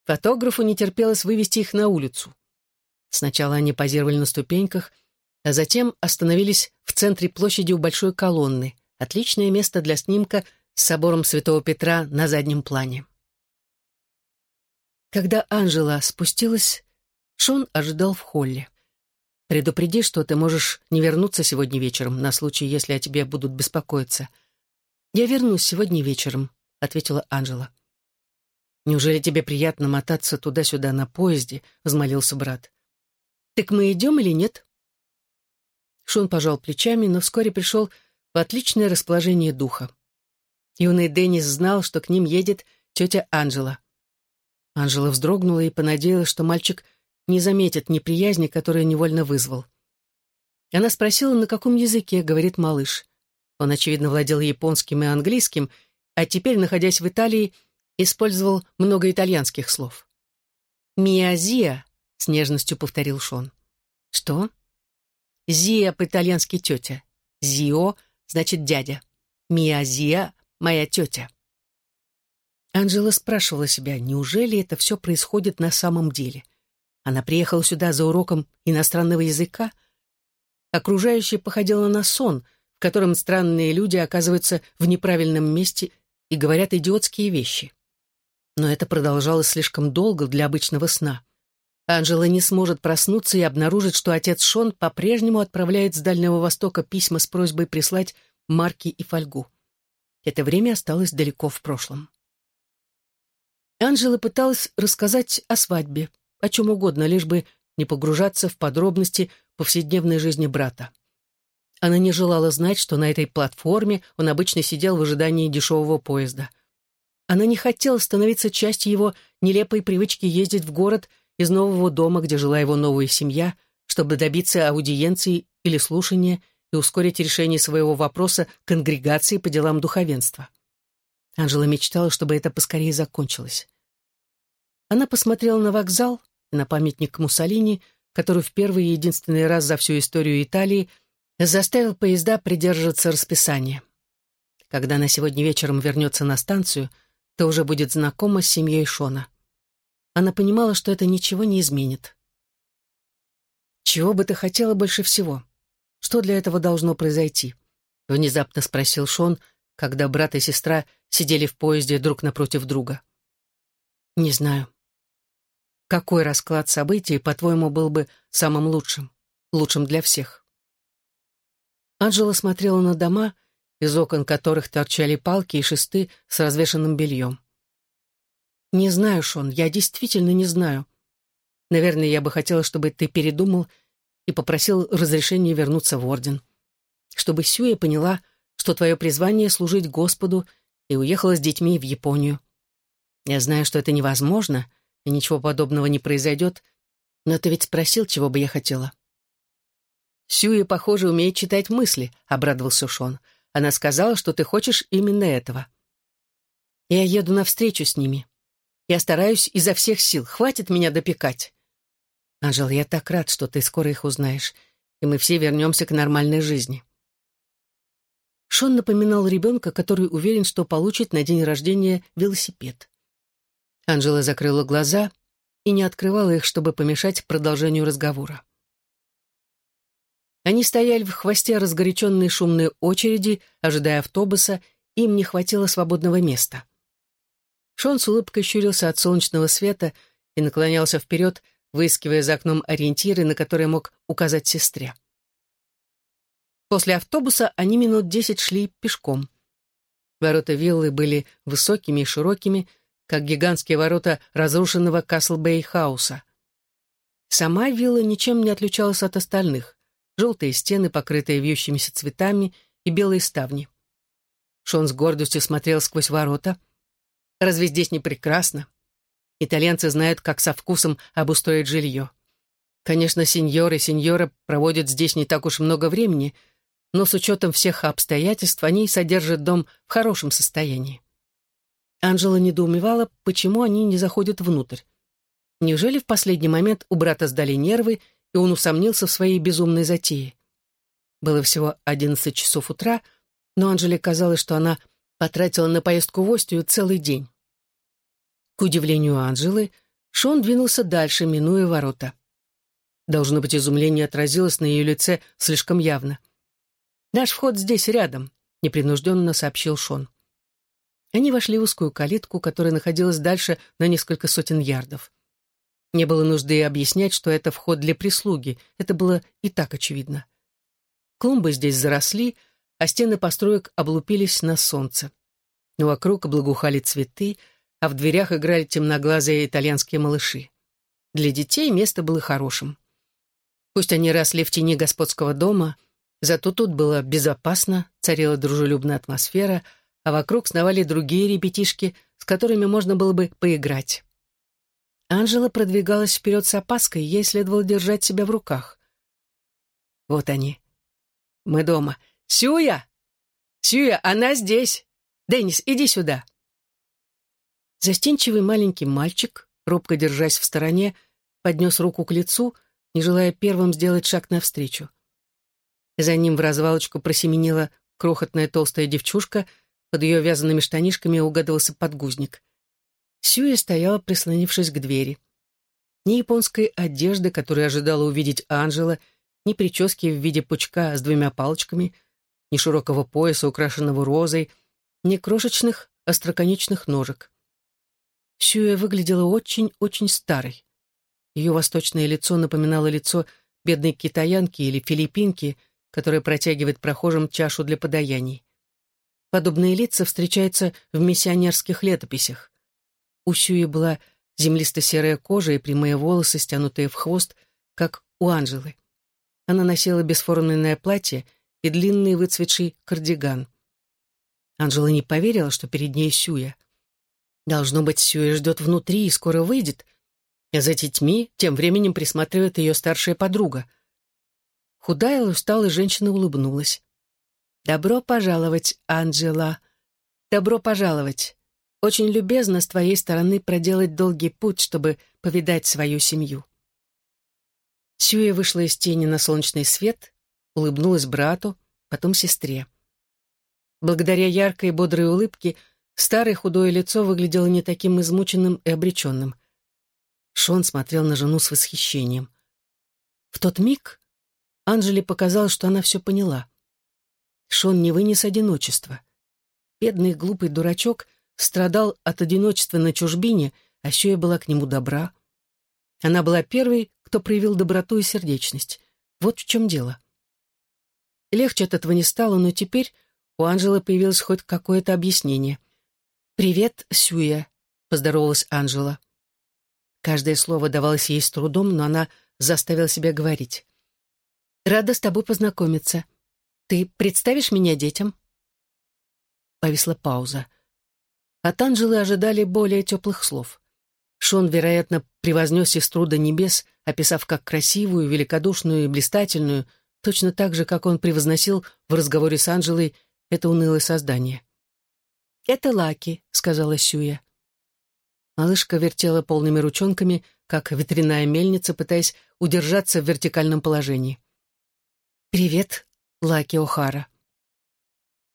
Фотографу не терпелось вывести их на улицу. Сначала они позировали на ступеньках, а затем остановились в центре площади у большой колонны. Отличное место для снимка с собором Святого Петра на заднем плане. Когда Анжела спустилась, Шон ожидал в холле. «Предупреди, что ты можешь не вернуться сегодня вечером, на случай, если о тебе будут беспокоиться». «Я вернусь сегодня вечером», — ответила Анжела. «Неужели тебе приятно мотаться туда-сюда на поезде?» — взмолился брат. «Так мы идем или нет?» Шон пожал плечами, но вскоре пришел в отличное расположение духа. Юный Деннис знал, что к ним едет тетя Анжела. Анжела вздрогнула и понадеялась, что мальчик не заметит неприязни, которую невольно вызвал. Она спросила, на каком языке говорит малыш. Он, очевидно, владел японским и английским, а теперь, находясь в Италии, использовал много итальянских слов. «Миазия», с нежностью повторил Шон. Что? Зия по-итальянски тетя. Зио значит дядя. Миа Зия — моя тетя. Анжела спрашивала себя, неужели это все происходит на самом деле? Она приехала сюда за уроком иностранного языка. Окружающее походило на сон, в котором странные люди оказываются в неправильном месте и говорят идиотские вещи. Но это продолжалось слишком долго для обычного сна. Анжела не сможет проснуться и обнаружить, что отец Шон по-прежнему отправляет с Дальнего Востока письма с просьбой прислать марки и фольгу. Это время осталось далеко в прошлом. Анжела пыталась рассказать о свадьбе, о чем угодно, лишь бы не погружаться в подробности повседневной жизни брата. Она не желала знать, что на этой платформе он обычно сидел в ожидании дешевого поезда. Она не хотела становиться частью его нелепой привычки ездить в город из нового дома, где жила его новая семья, чтобы добиться аудиенции или слушания и ускорить решение своего вопроса конгрегации по делам духовенства. Анжела мечтала, чтобы это поскорее закончилось. Она посмотрела на вокзал на памятник Муссолини, который в первый и единственный раз за всю историю Италии заставил поезда придерживаться расписания. Когда она сегодня вечером вернется на станцию, то уже будет знакома с семьей Шона. Она понимала, что это ничего не изменит. «Чего бы ты хотела больше всего? Что для этого должно произойти?» — внезапно спросил Шон, когда брат и сестра сидели в поезде друг напротив друга. «Не знаю. Какой расклад событий, по-твоему, был бы самым лучшим? Лучшим для всех?» Анжела смотрела на дома, из окон которых торчали палки и шесты с развешанным бельем. «Не знаю, Шон, я действительно не знаю. Наверное, я бы хотела, чтобы ты передумал и попросил разрешения вернуться в Орден. Чтобы Сюя поняла, что твое призвание — служить Господу, и уехала с детьми в Японию. Я знаю, что это невозможно, и ничего подобного не произойдет, но ты ведь спросил, чего бы я хотела. «Сюя, похоже, умеет читать мысли», — обрадовался Шон. «Она сказала, что ты хочешь именно этого». «Я еду навстречу с ними. Я стараюсь изо всех сил. Хватит меня допекать». «Анжел, я так рад, что ты скоро их узнаешь, и мы все вернемся к нормальной жизни». Шон напоминал ребенка, который уверен, что получит на день рождения велосипед. Анжела закрыла глаза и не открывала их, чтобы помешать продолжению разговора. Они стояли в хвосте разгоряченной шумной очереди, ожидая автобуса, им не хватило свободного места. Шон с улыбкой щурился от солнечного света и наклонялся вперед, выискивая за окном ориентиры, на которые мог указать сестре. После автобуса они минут десять шли пешком. Ворота виллы были высокими и широкими, как гигантские ворота разрушенного Каслбей-хауса. Сама вилла ничем не отличалась от остальных желтые стены, покрытые вьющимися цветами, и белые ставни. Шон с гордостью смотрел сквозь ворота. Разве здесь не прекрасно? Итальянцы знают, как со вкусом обустроить жилье. Конечно, сеньор и сеньора проводят здесь не так уж много времени, но с учетом всех обстоятельств они содержат дом в хорошем состоянии. Анжела недоумевала, почему они не заходят внутрь. Неужели в последний момент у брата сдали нервы, и он усомнился в своей безумной затее. Было всего одиннадцать часов утра, но Анжеле казалось, что она потратила на поездку в Остию целый день. К удивлению Анжелы, Шон двинулся дальше, минуя ворота. Должно быть, изумление отразилось на ее лице слишком явно. «Наш вход здесь, рядом», — непринужденно сообщил Шон. Они вошли в узкую калитку, которая находилась дальше на несколько сотен ярдов. Не было нужды объяснять, что это вход для прислуги, это было и так очевидно. Клумбы здесь заросли, а стены построек облупились на солнце. Но вокруг благоухали цветы, а в дверях играли темноглазые итальянские малыши. Для детей место было хорошим. Пусть они росли в тени господского дома, зато тут было безопасно, царила дружелюбная атмосфера, а вокруг сновали другие ребятишки, с которыми можно было бы поиграть. Анжела продвигалась вперед с опаской, ей следовало держать себя в руках. Вот они. Мы дома. «Сюя! Сюя, она здесь! Деннис, иди сюда!» Застенчивый маленький мальчик, робко держась в стороне, поднес руку к лицу, не желая первым сделать шаг навстречу. За ним в развалочку просеменила крохотная толстая девчушка, под ее вязаными штанишками угадывался подгузник. Сюя стояла, прислонившись к двери. Ни японской одежды, которую ожидала увидеть Анжела, ни прически в виде пучка с двумя палочками, ни широкого пояса, украшенного розой, ни крошечных остроконечных ножек. Сюя выглядела очень-очень старой. Ее восточное лицо напоминало лицо бедной китаянки или филиппинки, которая протягивает прохожим чашу для подаяний. Подобные лица встречаются в миссионерских летописях. У Сюи была землисто-серая кожа и прямые волосы, стянутые в хвост, как у Анжелы. Она носила бесформенное платье и длинный выцветший кардиган. Анжела не поверила, что перед ней Сюя. Должно быть, Сюя ждет внутри и скоро выйдет, а за детьми тем временем присматривает ее старшая подруга. Худая и усталая женщина улыбнулась. «Добро пожаловать, Анджела. Добро пожаловать. Очень любезно с твоей стороны проделать долгий путь, чтобы повидать свою семью». Сюя вышла из тени на солнечный свет, улыбнулась брату, потом сестре. Благодаря яркой и бодрой улыбке старое худое лицо выглядело не таким измученным и обреченным. Шон смотрел на жену с восхищением. В тот миг Анжеле показалось, что она все поняла. Шон не вынес одиночества. Бедный глупый дурачок страдал от одиночества на чужбине, а Сюя была к нему добра. Она была первой, кто проявил доброту и сердечность. Вот в чем дело. Легче от этого не стало, но теперь у Анжелы появилось хоть какое-то объяснение. «Привет, Сюя», — поздоровалась Анжела. Каждое слово давалось ей с трудом, но она заставила себя говорить. «Рада с тобой познакомиться. Ты представишь меня детям?» Повисла пауза. От Анжелы ожидали более теплых слов. Шон, вероятно, превознес сестру до небес, описав как красивую, великодушную и блистательную, точно так же, как он превозносил в разговоре с Анжелой это унылое создание. «Это Лаки», — сказала Сюя. Малышка вертела полными ручонками, как ветряная мельница, пытаясь удержаться в вертикальном положении. «Привет, Лаки О'Хара.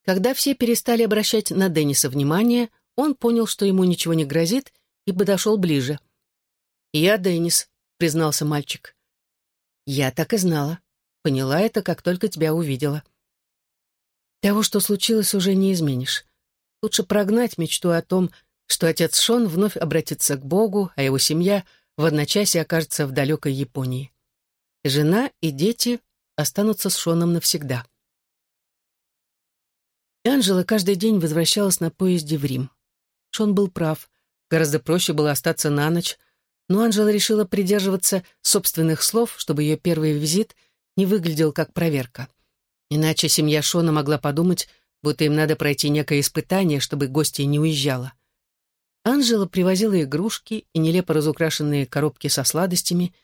Когда все перестали обращать на Денниса внимание, он понял, что ему ничего не грозит, и подошел ближе. «Я Деннис», — признался мальчик. «Я так и знала. Поняла это, как только тебя увидела». Того, что случилось, уже не изменишь. Лучше прогнать мечту о том, что отец Шон вновь обратится к Богу, а его семья в одночасье окажется в далекой Японии. Жена и дети останутся с Шоном навсегда. Анжела каждый день возвращалась на поезде в Рим. Шон был прав. Гораздо проще было остаться на ночь, но Анжела решила придерживаться собственных слов, чтобы ее первый визит не выглядел как проверка. Иначе семья Шона могла подумать, будто им надо пройти некое испытание, чтобы гостья не уезжала. Анжела привозила игрушки и нелепо разукрашенные коробки со сладостями.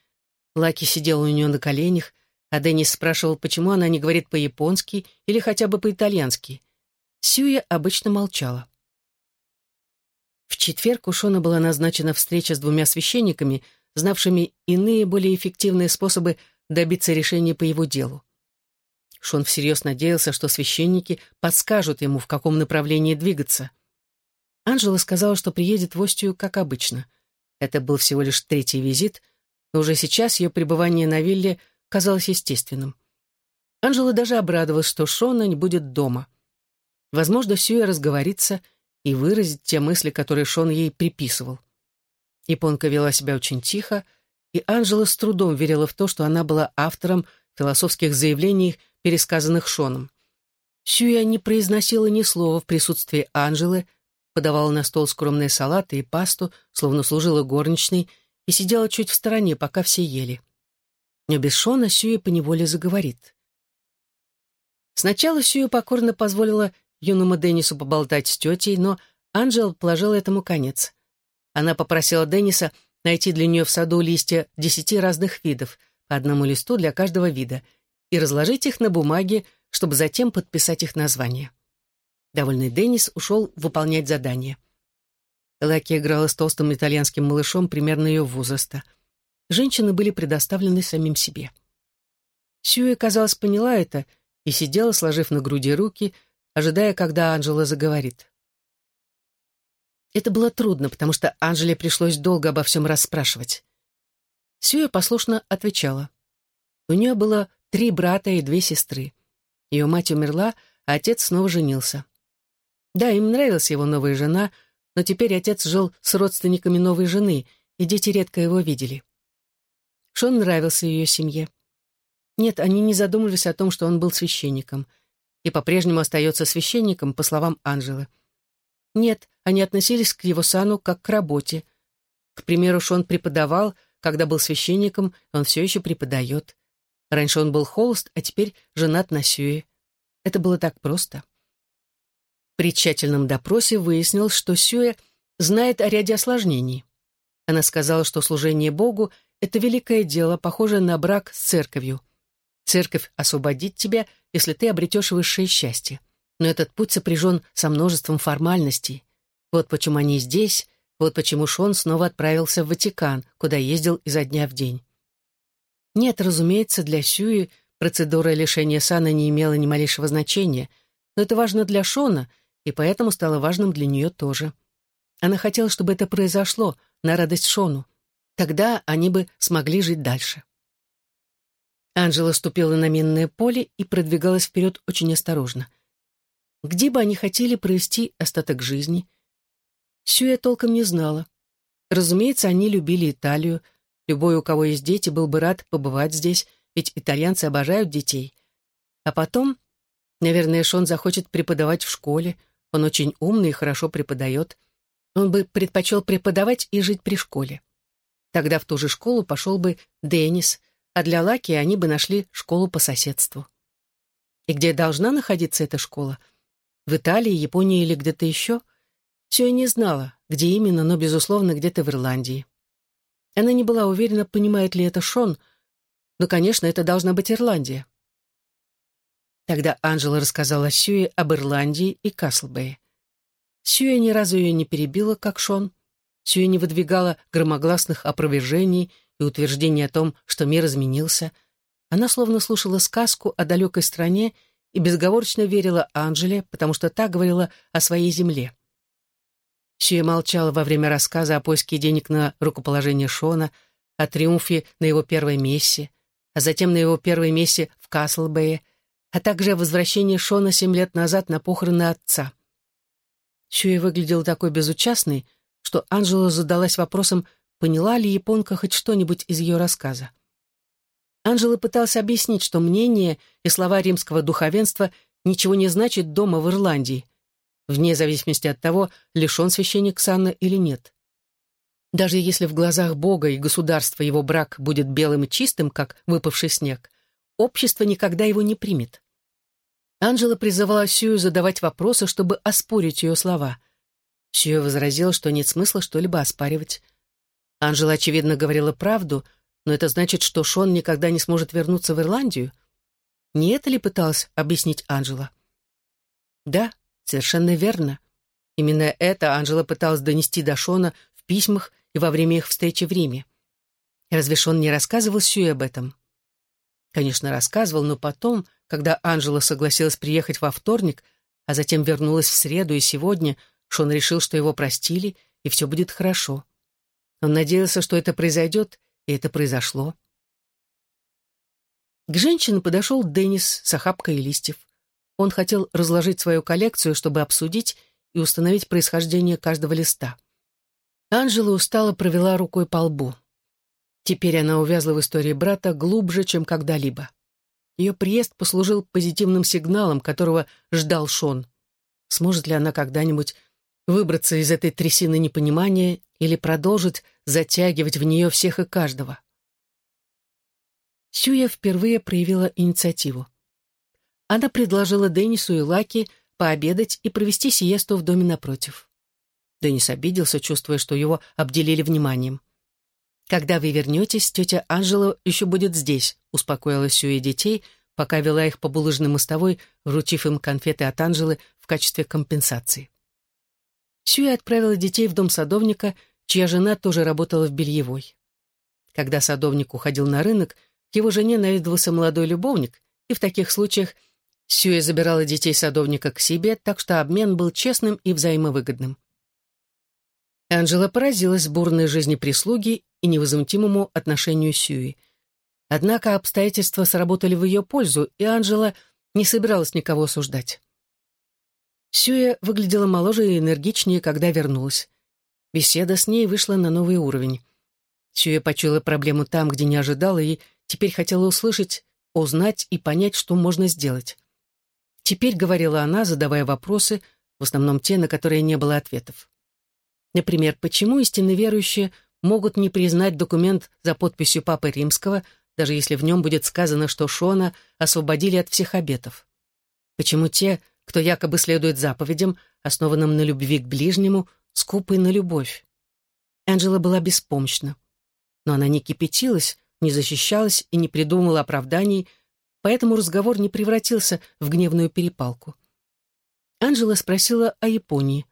Лаки сидел у нее на коленях, а Деннис спрашивал, почему она не говорит по-японски или хотя бы по-итальянски. Сюя обычно молчала. В четверг у Шона была назначена встреча с двумя священниками, знавшими иные, более эффективные способы добиться решения по его делу. Шон всерьез надеялся, что священники подскажут ему, в каком направлении двигаться. Анжела сказала, что приедет в Остию, как обычно. Это был всего лишь третий визит, но уже сейчас ее пребывание на вилле казалось естественным. Анжела даже обрадовалась, что Шона не будет дома. Возможно, Сюя разговорится и выразит те мысли, которые Шон ей приписывал. Японка вела себя очень тихо, и Анжела с трудом верила в то, что она была автором философских заявлений, пересказанных Шоном. Сюя не произносила ни слова в присутствии Анжелы, подавала на стол скромные салаты и пасту, словно служила горничной, и сидела чуть в стороне, пока все ели. Но без Шона Сюя поневоле заговорит. Сначала Сюя покорно позволила юному Деннису поболтать с тетей, но Анжела положила этому конец. Она попросила Денниса найти для нее в саду листья десяти разных видов, по одному листу для каждого вида, и разложить их на бумаге, чтобы затем подписать их название. Довольный Деннис ушел выполнять задание. Лаки играла с толстым итальянским малышом примерно ее возраста. Женщины были предоставлены самим себе. Сьюи, казалось, поняла это и сидела, сложив на груди руки, ожидая, когда Анжела заговорит. Это было трудно, потому что Анжеле пришлось долго обо всем расспрашивать. Сьюя послушно отвечала. У нее было три брата и две сестры. Ее мать умерла, а отец снова женился. Да, им нравилась его новая жена, но теперь отец жил с родственниками новой жены, и дети редко его видели. Шон нравился ее семье. Нет, они не задумывались о том, что он был священником. И по-прежнему остается священником, по словам Анжелы. Нет, они относились к его сану как к работе. К примеру, Шон преподавал, когда был священником, он все еще преподает. Раньше он был холост, а теперь женат на Сюе. Это было так просто. При тщательном допросе выяснилось, что Сюэ знает о ряде осложнений. Она сказала, что служение Богу — это великое дело, похожее на брак с церковью. Церковь освободит тебя, если ты обретешь высшее счастье. Но этот путь сопряжен со множеством формальностей. Вот почему они здесь, вот почему Шон снова отправился в Ватикан, куда ездил изо дня в день. Нет, разумеется, для Сюи процедура лишения сана не имела ни малейшего значения, но это важно для Шона, и поэтому стало важным для нее тоже. Она хотела, чтобы это произошло на радость Шону. Тогда они бы смогли жить дальше. Анжела ступила на минное поле и продвигалась вперед очень осторожно. Где бы они хотели провести остаток жизни? Сюя толком не знала. Разумеется, они любили Италию. Любой, у кого есть дети, был бы рад побывать здесь, ведь итальянцы обожают детей. А потом, наверное, Шон захочет преподавать в школе. Он очень умный и хорошо преподает. Он бы предпочел преподавать и жить при школе. Тогда в ту же школу пошел бы Деннис, а для Лаки они бы нашли школу по соседству. И где должна находиться эта школа? В Италии, Японии или где-то еще? Все и не знала, где именно, но, безусловно, где-то в Ирландии. Она не была уверена, понимает ли это Шон, но, конечно, это должна быть Ирландия. Тогда Анжела рассказала Сьюе об Ирландии и Каслбее. Сьюя ни разу ее не перебила, как Шон. Сьюя не выдвигала громогласных опровержений и утверждений о том, что мир изменился. Она словно слушала сказку о далекой стране и безговорочно верила Анжеле, потому что та говорила о своей земле. Сьюя молчала во время рассказа о поиске денег на рукоположение Шона, о триумфе на его первой мессе, а затем на его первой мессе в Каслбее, а также о возвращении Шона семь лет назад на похороны отца. Сюэ выглядела такой безучастной, что Анжела задалась вопросом, поняла ли японка хоть что-нибудь из ее рассказа. Анжела пытался объяснить, что мнение и слова римского духовенства ничего не значат дома в Ирландии, вне зависимости от того, лишен священник Санна или нет. Даже если в глазах Бога и государства его брак будет белым и чистым, как выпавший снег, общество никогда его не примет. Анжела призывала Сью задавать вопросы, чтобы оспорить ее слова. Сью возразила, что нет смысла что-либо оспаривать. Анжела, очевидно, говорила правду, но это значит, что Шон никогда не сможет вернуться в Ирландию? Не это ли пыталась объяснить Анжела? Да, совершенно верно. Именно это Анжела пыталась донести до Шона в письмах и во время их встречи в Риме. Разве Шон не рассказывал Сью об этом? Конечно, рассказывал, но потом, когда Анжела согласилась приехать во вторник, а затем вернулась в среду и сегодня, Шон решил, что его простили, и все будет хорошо. Он надеялся, что это произойдет, и это произошло. К женщине подошел Деннис с охапкой листьев. Он хотел разложить свою коллекцию, чтобы обсудить и установить происхождение каждого листа. Анжела устало провела рукой по лбу. Теперь она увязла в истории брата глубже, чем когда-либо. Ее приезд послужил позитивным сигналом, которого ждал Шон. Сможет ли она когда-нибудь выбраться из этой трясины непонимания или продолжить затягивать в нее всех и каждого? Сюя впервые проявила инициативу. Она предложила Деннису и Лаки пообедать и провести сиесту в доме напротив. Деннис обиделся, чувствуя, что его обделили вниманием. «Когда вы вернетесь, тетя Анжела еще будет здесь», — успокоила Сюэ детей, пока вела их по булыжной мостовой, вручив им конфеты от Анжелы в качестве компенсации. Сюэ отправила детей в дом садовника, чья жена тоже работала в бельевой. Когда садовник уходил на рынок, к его жене наведывался молодой любовник, и в таких случаях Сюэ забирала детей садовника к себе, так что обмен был честным и взаимовыгодным. Анжела поразилась бурной жизни прислуги и невозмутимому отношению Сьюи. Однако обстоятельства сработали в ее пользу, и Анжела не собиралась никого осуждать. Сюя выглядела моложе и энергичнее, когда вернулась. Беседа с ней вышла на новый уровень. Сюя почуяла проблему там, где не ожидала, и теперь хотела услышать, узнать и понять, что можно сделать. Теперь говорила она, задавая вопросы, в основном те, на которые не было ответов. Например, почему истинно верующие могут не признать документ за подписью Папы Римского, даже если в нем будет сказано, что Шона освободили от всех обетов? Почему те, кто якобы следует заповедям, основанным на любви к ближнему, скупы на любовь? Анжела была беспомощна. Но она не кипятилась, не защищалась и не придумала оправданий, поэтому разговор не превратился в гневную перепалку. Анжела спросила о Японии.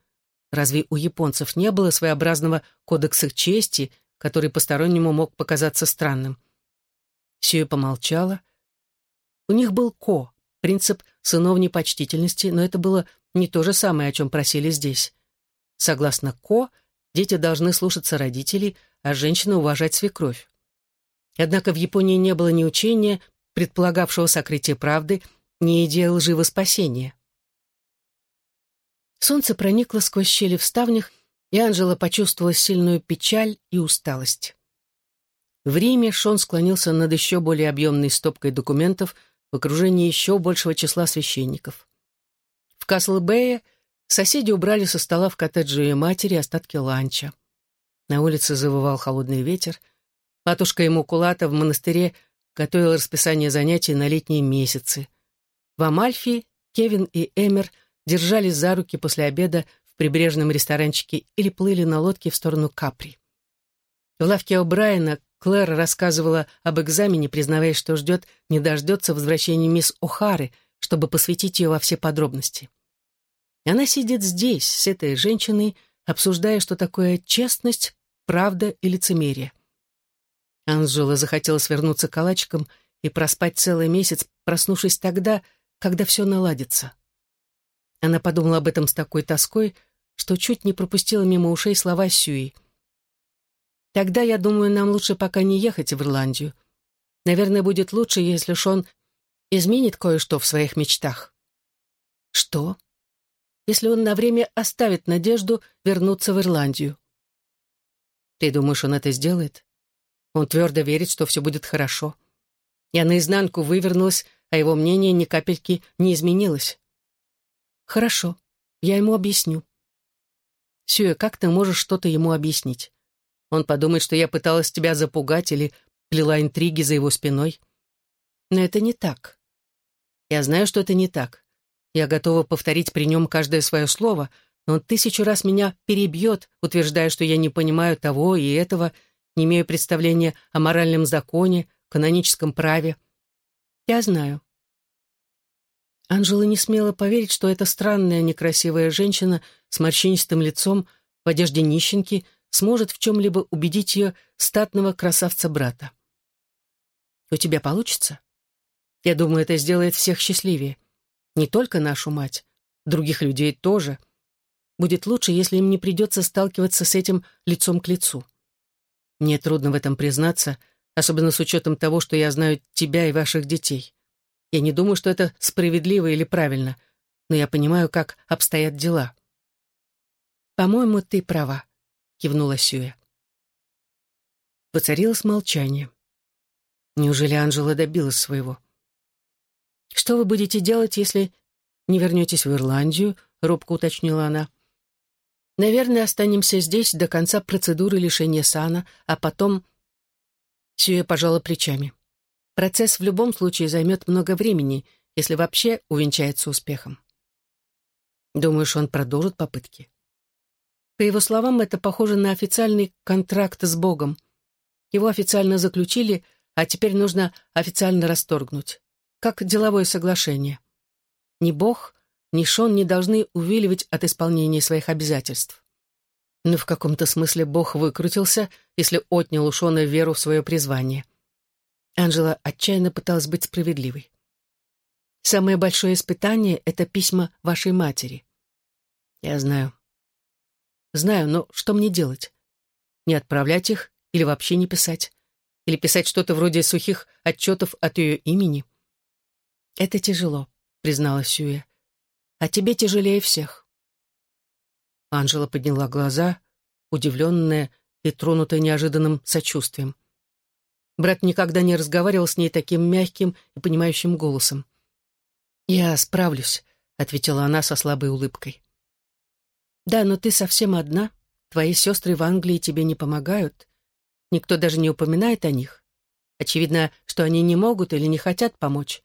Разве у японцев не было своеобразного кодекса чести, который постороннему мог показаться странным? Сюэ помолчала. У них был ко, принцип сыновней почтительности, но это было не то же самое, о чем просили здесь. Согласно ко, дети должны слушаться родителей, а женщина уважать свекровь. Однако в Японии не было ни учения, предполагавшего сокрытие правды, ни идеи лживого спасения. Солнце проникло сквозь щели в ставнях, и Анжела почувствовала сильную печаль и усталость. В Риме Шон склонился над еще более объемной стопкой документов в окружении еще большего числа священников. В Каслбэе соседи убрали со стола в коттедже ее матери остатки ланча. На улице завывал холодный ветер. Матушка ему кулата в монастыре готовила расписание занятий на летние месяцы. В Амальфи Кевин и Эмер – держались за руки после обеда в прибрежном ресторанчике или плыли на лодке в сторону Капри. В лавке О'Брайена Клэр рассказывала об экзамене, признавая, что ждет, не дождется возвращения мисс О'Хары, чтобы посвятить ее во все подробности. Она сидит здесь, с этой женщиной, обсуждая, что такое честность, правда и лицемерие. Анжела захотела свернуться калачиком и проспать целый месяц, проснувшись тогда, когда все наладится. Она подумала об этом с такой тоской, что чуть не пропустила мимо ушей слова Сюи. «Тогда, я думаю, нам лучше пока не ехать в Ирландию. Наверное, будет лучше, если Шон изменит кое-что в своих мечтах». «Что?» «Если он на время оставит надежду вернуться в Ирландию». «Ты думаешь, он это сделает?» Он твердо верит, что все будет хорошо. Я наизнанку вывернулась, а его мнение ни капельки не изменилось. «Хорошо, я ему объясню». «Сюэ, как ты можешь что-то ему объяснить? Он подумает, что я пыталась тебя запугать или плела интриги за его спиной. Но это не так. Я знаю, что это не так. Я готова повторить при нем каждое свое слово, но он тысячу раз меня перебьет, утверждая, что я не понимаю того и этого, не имею представления о моральном законе, каноническом праве. Я знаю. Анжела не смела поверить, что эта странная некрасивая женщина с морщинистым лицом в одежде нищенки сможет в чем-либо убедить ее статного красавца-брата. «У тебя получится?» «Я думаю, это сделает всех счастливее. Не только нашу мать, других людей тоже. Будет лучше, если им не придется сталкиваться с этим лицом к лицу. Мне трудно в этом признаться, особенно с учетом того, что я знаю тебя и ваших детей. Я не думаю, что это справедливо или правильно, но я понимаю, как обстоят дела. «По-моему, ты права», — кивнула Сюя. Воцарилось молчание. Неужели Анжела добилась своего? «Что вы будете делать, если не вернетесь в Ирландию?» — робко уточнила она. «Наверное, останемся здесь до конца процедуры лишения сана, а потом...» Сюя пожала плечами. Процесс в любом случае займет много времени, если вообще увенчается успехом. Думаешь, он продолжит попытки? По его словам, это похоже на официальный контракт с Богом. Его официально заключили, а теперь нужно официально расторгнуть. Как деловое соглашение. Ни Бог, ни Шон не должны увиливать от исполнения своих обязательств. Но в каком-то смысле Бог выкрутился, если отнял у Шона веру в свое призвание. Анжела отчаянно пыталась быть справедливой. «Самое большое испытание — это письма вашей матери». «Я знаю». «Знаю, но что мне делать? Не отправлять их или вообще не писать? Или писать что-то вроде сухих отчетов от ее имени?» «Это тяжело», — призналась Сюя. «А тебе тяжелее всех». Анжела подняла глаза, удивленная и тронутая неожиданным сочувствием. Брат никогда не разговаривал с ней таким мягким и понимающим голосом. «Я справлюсь», — ответила она со слабой улыбкой. «Да, но ты совсем одна. Твои сестры в Англии тебе не помогают. Никто даже не упоминает о них. Очевидно, что они не могут или не хотят помочь.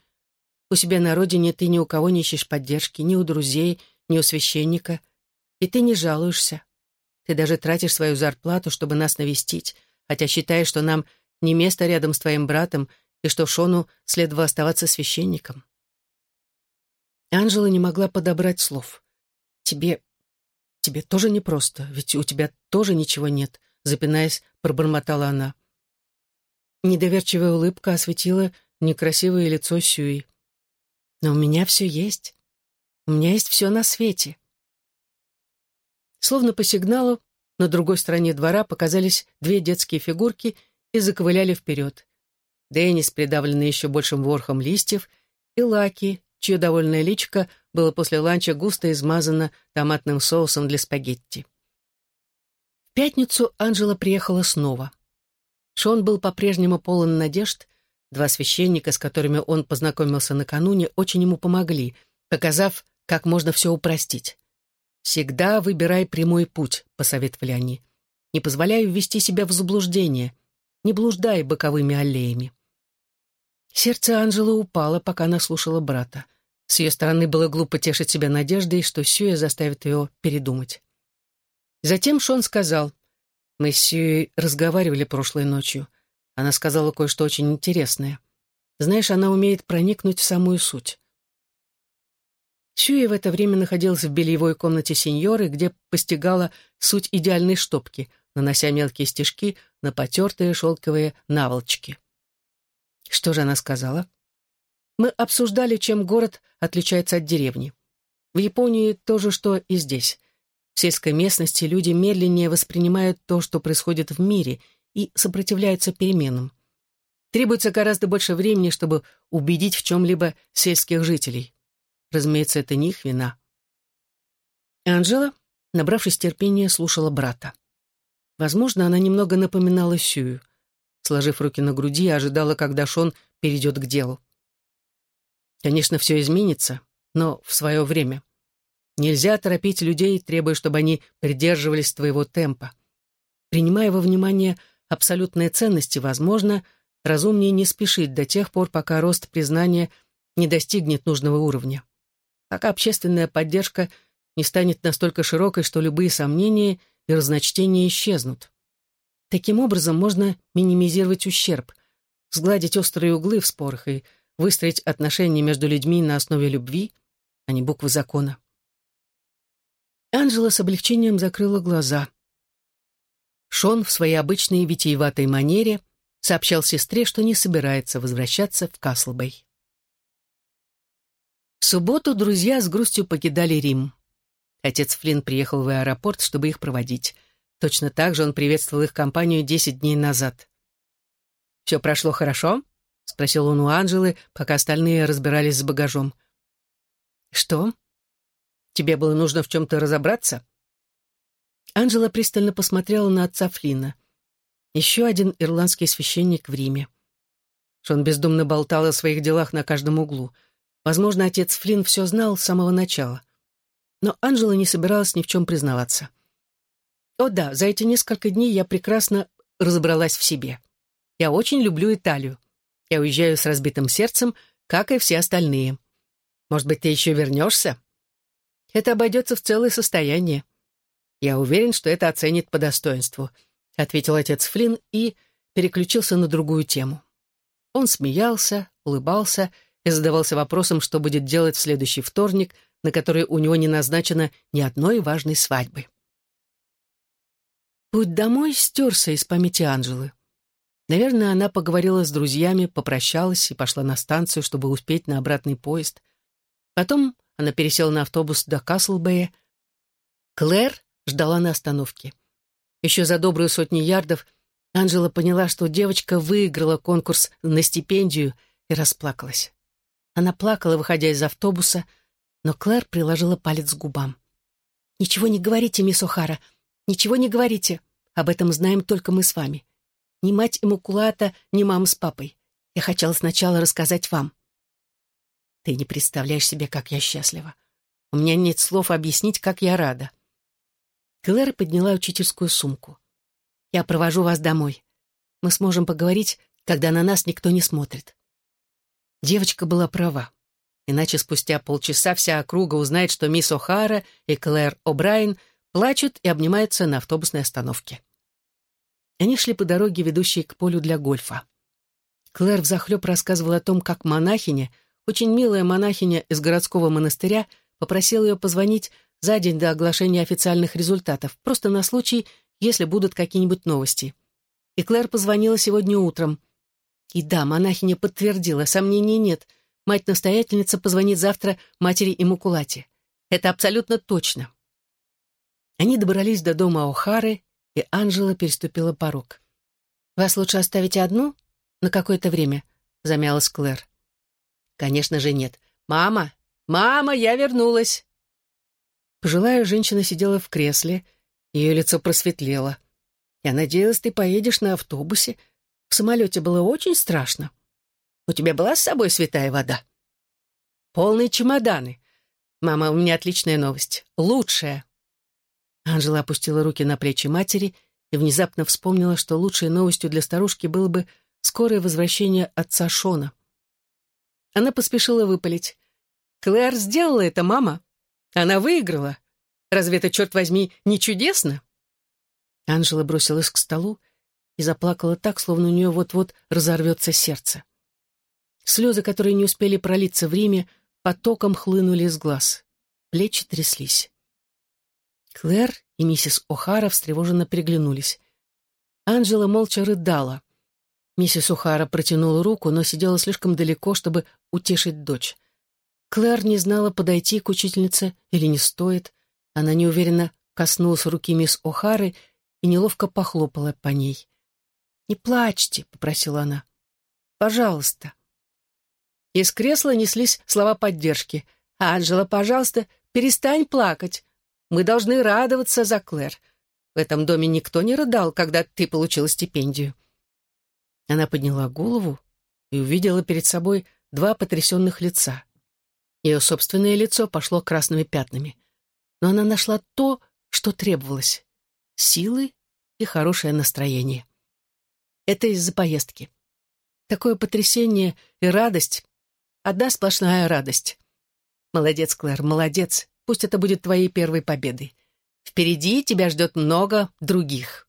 У себя на родине ты ни у кого не ищешь поддержки, ни у друзей, ни у священника. И ты не жалуешься. Ты даже тратишь свою зарплату, чтобы нас навестить, хотя считаешь, что нам не место рядом с твоим братом и что Шону следовало оставаться священником. Анжела не могла подобрать слов. «Тебе... тебе тоже непросто, ведь у тебя тоже ничего нет», запинаясь, пробормотала она. Недоверчивая улыбка осветила некрасивое лицо Сюи. «Но у меня все есть. У меня есть все на свете». Словно по сигналу, на другой стороне двора показались две детские фигурки — и заковыляли вперед. Деннис, придавленный еще большим ворхом листьев, и Лаки, чье довольное личико было после ланча густо измазано томатным соусом для спагетти. В пятницу Анжела приехала снова. Шон был по-прежнему полон надежд. Два священника, с которыми он познакомился накануне, очень ему помогли, показав, как можно все упростить. «Всегда выбирай прямой путь», — посоветовали они. «Не позволяй ввести себя в заблуждение не блуждай боковыми аллеями. Сердце Анжелы упало, пока она слушала брата. С ее стороны было глупо тешить себя надеждой, что Сюя заставит ее передумать. Затем Шон сказал, «Мы с Сюей разговаривали прошлой ночью. Она сказала кое-что очень интересное. Знаешь, она умеет проникнуть в самую суть». Сюя в это время находилась в бельевой комнате сеньоры, где постигала суть идеальной штопки — нанося мелкие стежки на потертые шелковые наволочки. Что же она сказала? Мы обсуждали, чем город отличается от деревни. В Японии то же, что и здесь. В сельской местности люди медленнее воспринимают то, что происходит в мире, и сопротивляются переменам. Требуется гораздо больше времени, чтобы убедить в чем-либо сельских жителей. Разумеется, это не их вина. Анжела, набравшись терпения, слушала брата. Возможно, она немного напоминала Сюю. Сложив руки на груди, ожидала, когда Шон перейдет к делу. Конечно, все изменится, но в свое время. Нельзя торопить людей, требуя, чтобы они придерживались твоего темпа. Принимая во внимание абсолютные ценности, возможно, разумнее не спешить до тех пор, пока рост признания не достигнет нужного уровня. Пока общественная поддержка не станет настолько широкой, что любые сомнения — и разночтения исчезнут. Таким образом можно минимизировать ущерб, сгладить острые углы в спорах и выстроить отношения между людьми на основе любви, а не буквы закона. Анжела с облегчением закрыла глаза. Шон в своей обычной витиеватой манере сообщал сестре, что не собирается возвращаться в Каслбей. В субботу друзья с грустью покидали Рим. Отец Флинн приехал в аэропорт, чтобы их проводить. Точно так же он приветствовал их компанию десять дней назад. «Все прошло хорошо?» — спросил он у Анжелы, пока остальные разбирались с багажом. «Что? Тебе было нужно в чем-то разобраться?» Анжела пристально посмотрела на отца Флина. Еще один ирландский священник в Риме. Шон бездумно болтал о своих делах на каждом углу. Возможно, отец Флинн все знал с самого начала но Анжела не собиралась ни в чем признаваться. О да, за эти несколько дней я прекрасно разобралась в себе. Я очень люблю Италию. Я уезжаю с разбитым сердцем, как и все остальные. Может быть, ты еще вернешься? Это обойдется в целое состояние. Я уверен, что это оценит по достоинству, ответил отец Флинн и переключился на другую тему. Он смеялся, улыбался и задавался вопросом, что будет делать в следующий вторник — на которой у него не назначено ни одной важной свадьбы. Путь домой стерся из памяти Анжелы. Наверное, она поговорила с друзьями, попрощалась и пошла на станцию, чтобы успеть на обратный поезд. Потом она пересела на автобус до Каслбэя. Клэр ждала на остановке. Еще за добрую сотню ярдов Анжела поняла, что девочка выиграла конкурс на стипендию и расплакалась. Она плакала, выходя из автобуса, но Клэр приложила палец к губам. «Ничего не говорите, мисс О'Хара, ничего не говорите. об этом знаем только мы с вами. Ни мать Иммакулата, ни мама с папой. Я хотела сначала рассказать вам. Ты не представляешь себе, как я счастлива. У меня нет слов объяснить, как я рада. Клэр подняла учительскую сумку. Я провожу вас домой. Мы сможем поговорить, когда на нас никто не смотрит. Девочка была права. Иначе спустя полчаса вся округа узнает, что мисс О'Хара и Клэр О'Брайен плачут и обнимаются на автобусной остановке. Они шли по дороге, ведущей к полю для гольфа. Клэр взахлеб рассказывала о том, как монахиня, очень милая монахиня из городского монастыря, попросила ее позвонить за день до оглашения официальных результатов, просто на случай, если будут какие-нибудь новости. И Клэр позвонила сегодня утром. И да, монахиня подтвердила, сомнений нет. Мать-настоятельница позвонит завтра матери Иммакулате. Это абсолютно точно. Они добрались до дома О'Хары, и Анжела переступила порог. «Вас лучше оставить одну? На какое-то время?» — замялась Клэр. «Конечно же нет. Мама! Мама, я вернулась!» Пожилая женщина сидела в кресле, ее лицо просветлело. «Я надеялась, ты поедешь на автобусе. В самолете было очень страшно. У тебя была с собой святая вода?» «Полные чемоданы. Мама, у меня отличная новость. Лучшая!» Анжела опустила руки на плечи матери и внезапно вспомнила, что лучшей новостью для старушки было бы скорое возвращение отца Шона. Она поспешила выпалить. «Клэр сделала это, мама. Она выиграла. Разве это, черт возьми, не чудесно?» Анжела бросилась к столу и заплакала так, словно у нее вот-вот разорвется сердце. Слезы, которые не успели пролиться в Риме, потоком хлынули из глаз. Плечи тряслись. Клэр и миссис О'Хара встревоженно переглянулись. Анжела молча рыдала. Миссис О'Хара протянула руку, но сидела слишком далеко, чтобы утешить дочь. Клэр не знала, подойти к учительнице или не стоит. Она неуверенно коснулась руки мисс О'Хары и неловко похлопала по ней. «Не плачьте», — попросила она. «Пожалуйста». Из кресла неслись слова поддержки. «Анжела, пожалуйста, перестань плакать. Мы должны радоваться за Клэр. В этом доме никто не рыдал, когда ты получила стипендию». Она подняла голову и увидела перед собой два потрясенных лица. Ее собственное лицо пошло красными пятнами. Но она нашла то, что требовалось — силы и хорошее настроение. Это из-за поездки. Такое потрясение и радость — одна сплошная радость. Молодец, Клэр, молодец. Пусть это будет твоей первой победой. Впереди тебя ждет много других».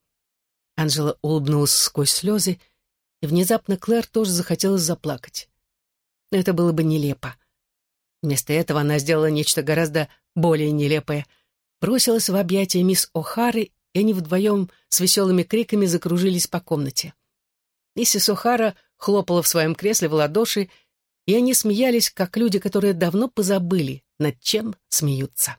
Анжела улыбнулась сквозь слезы, и внезапно Клэр тоже захотелось заплакать. Но это было бы нелепо. Вместо этого она сделала нечто гораздо более нелепое. Бросилась в объятия мисс О'Хары, и они вдвоем с веселыми криками закружились по комнате. Миссис О'Хара хлопала в своем кресле в ладоши, и они смеялись, как люди, которые давно позабыли, над чем смеются.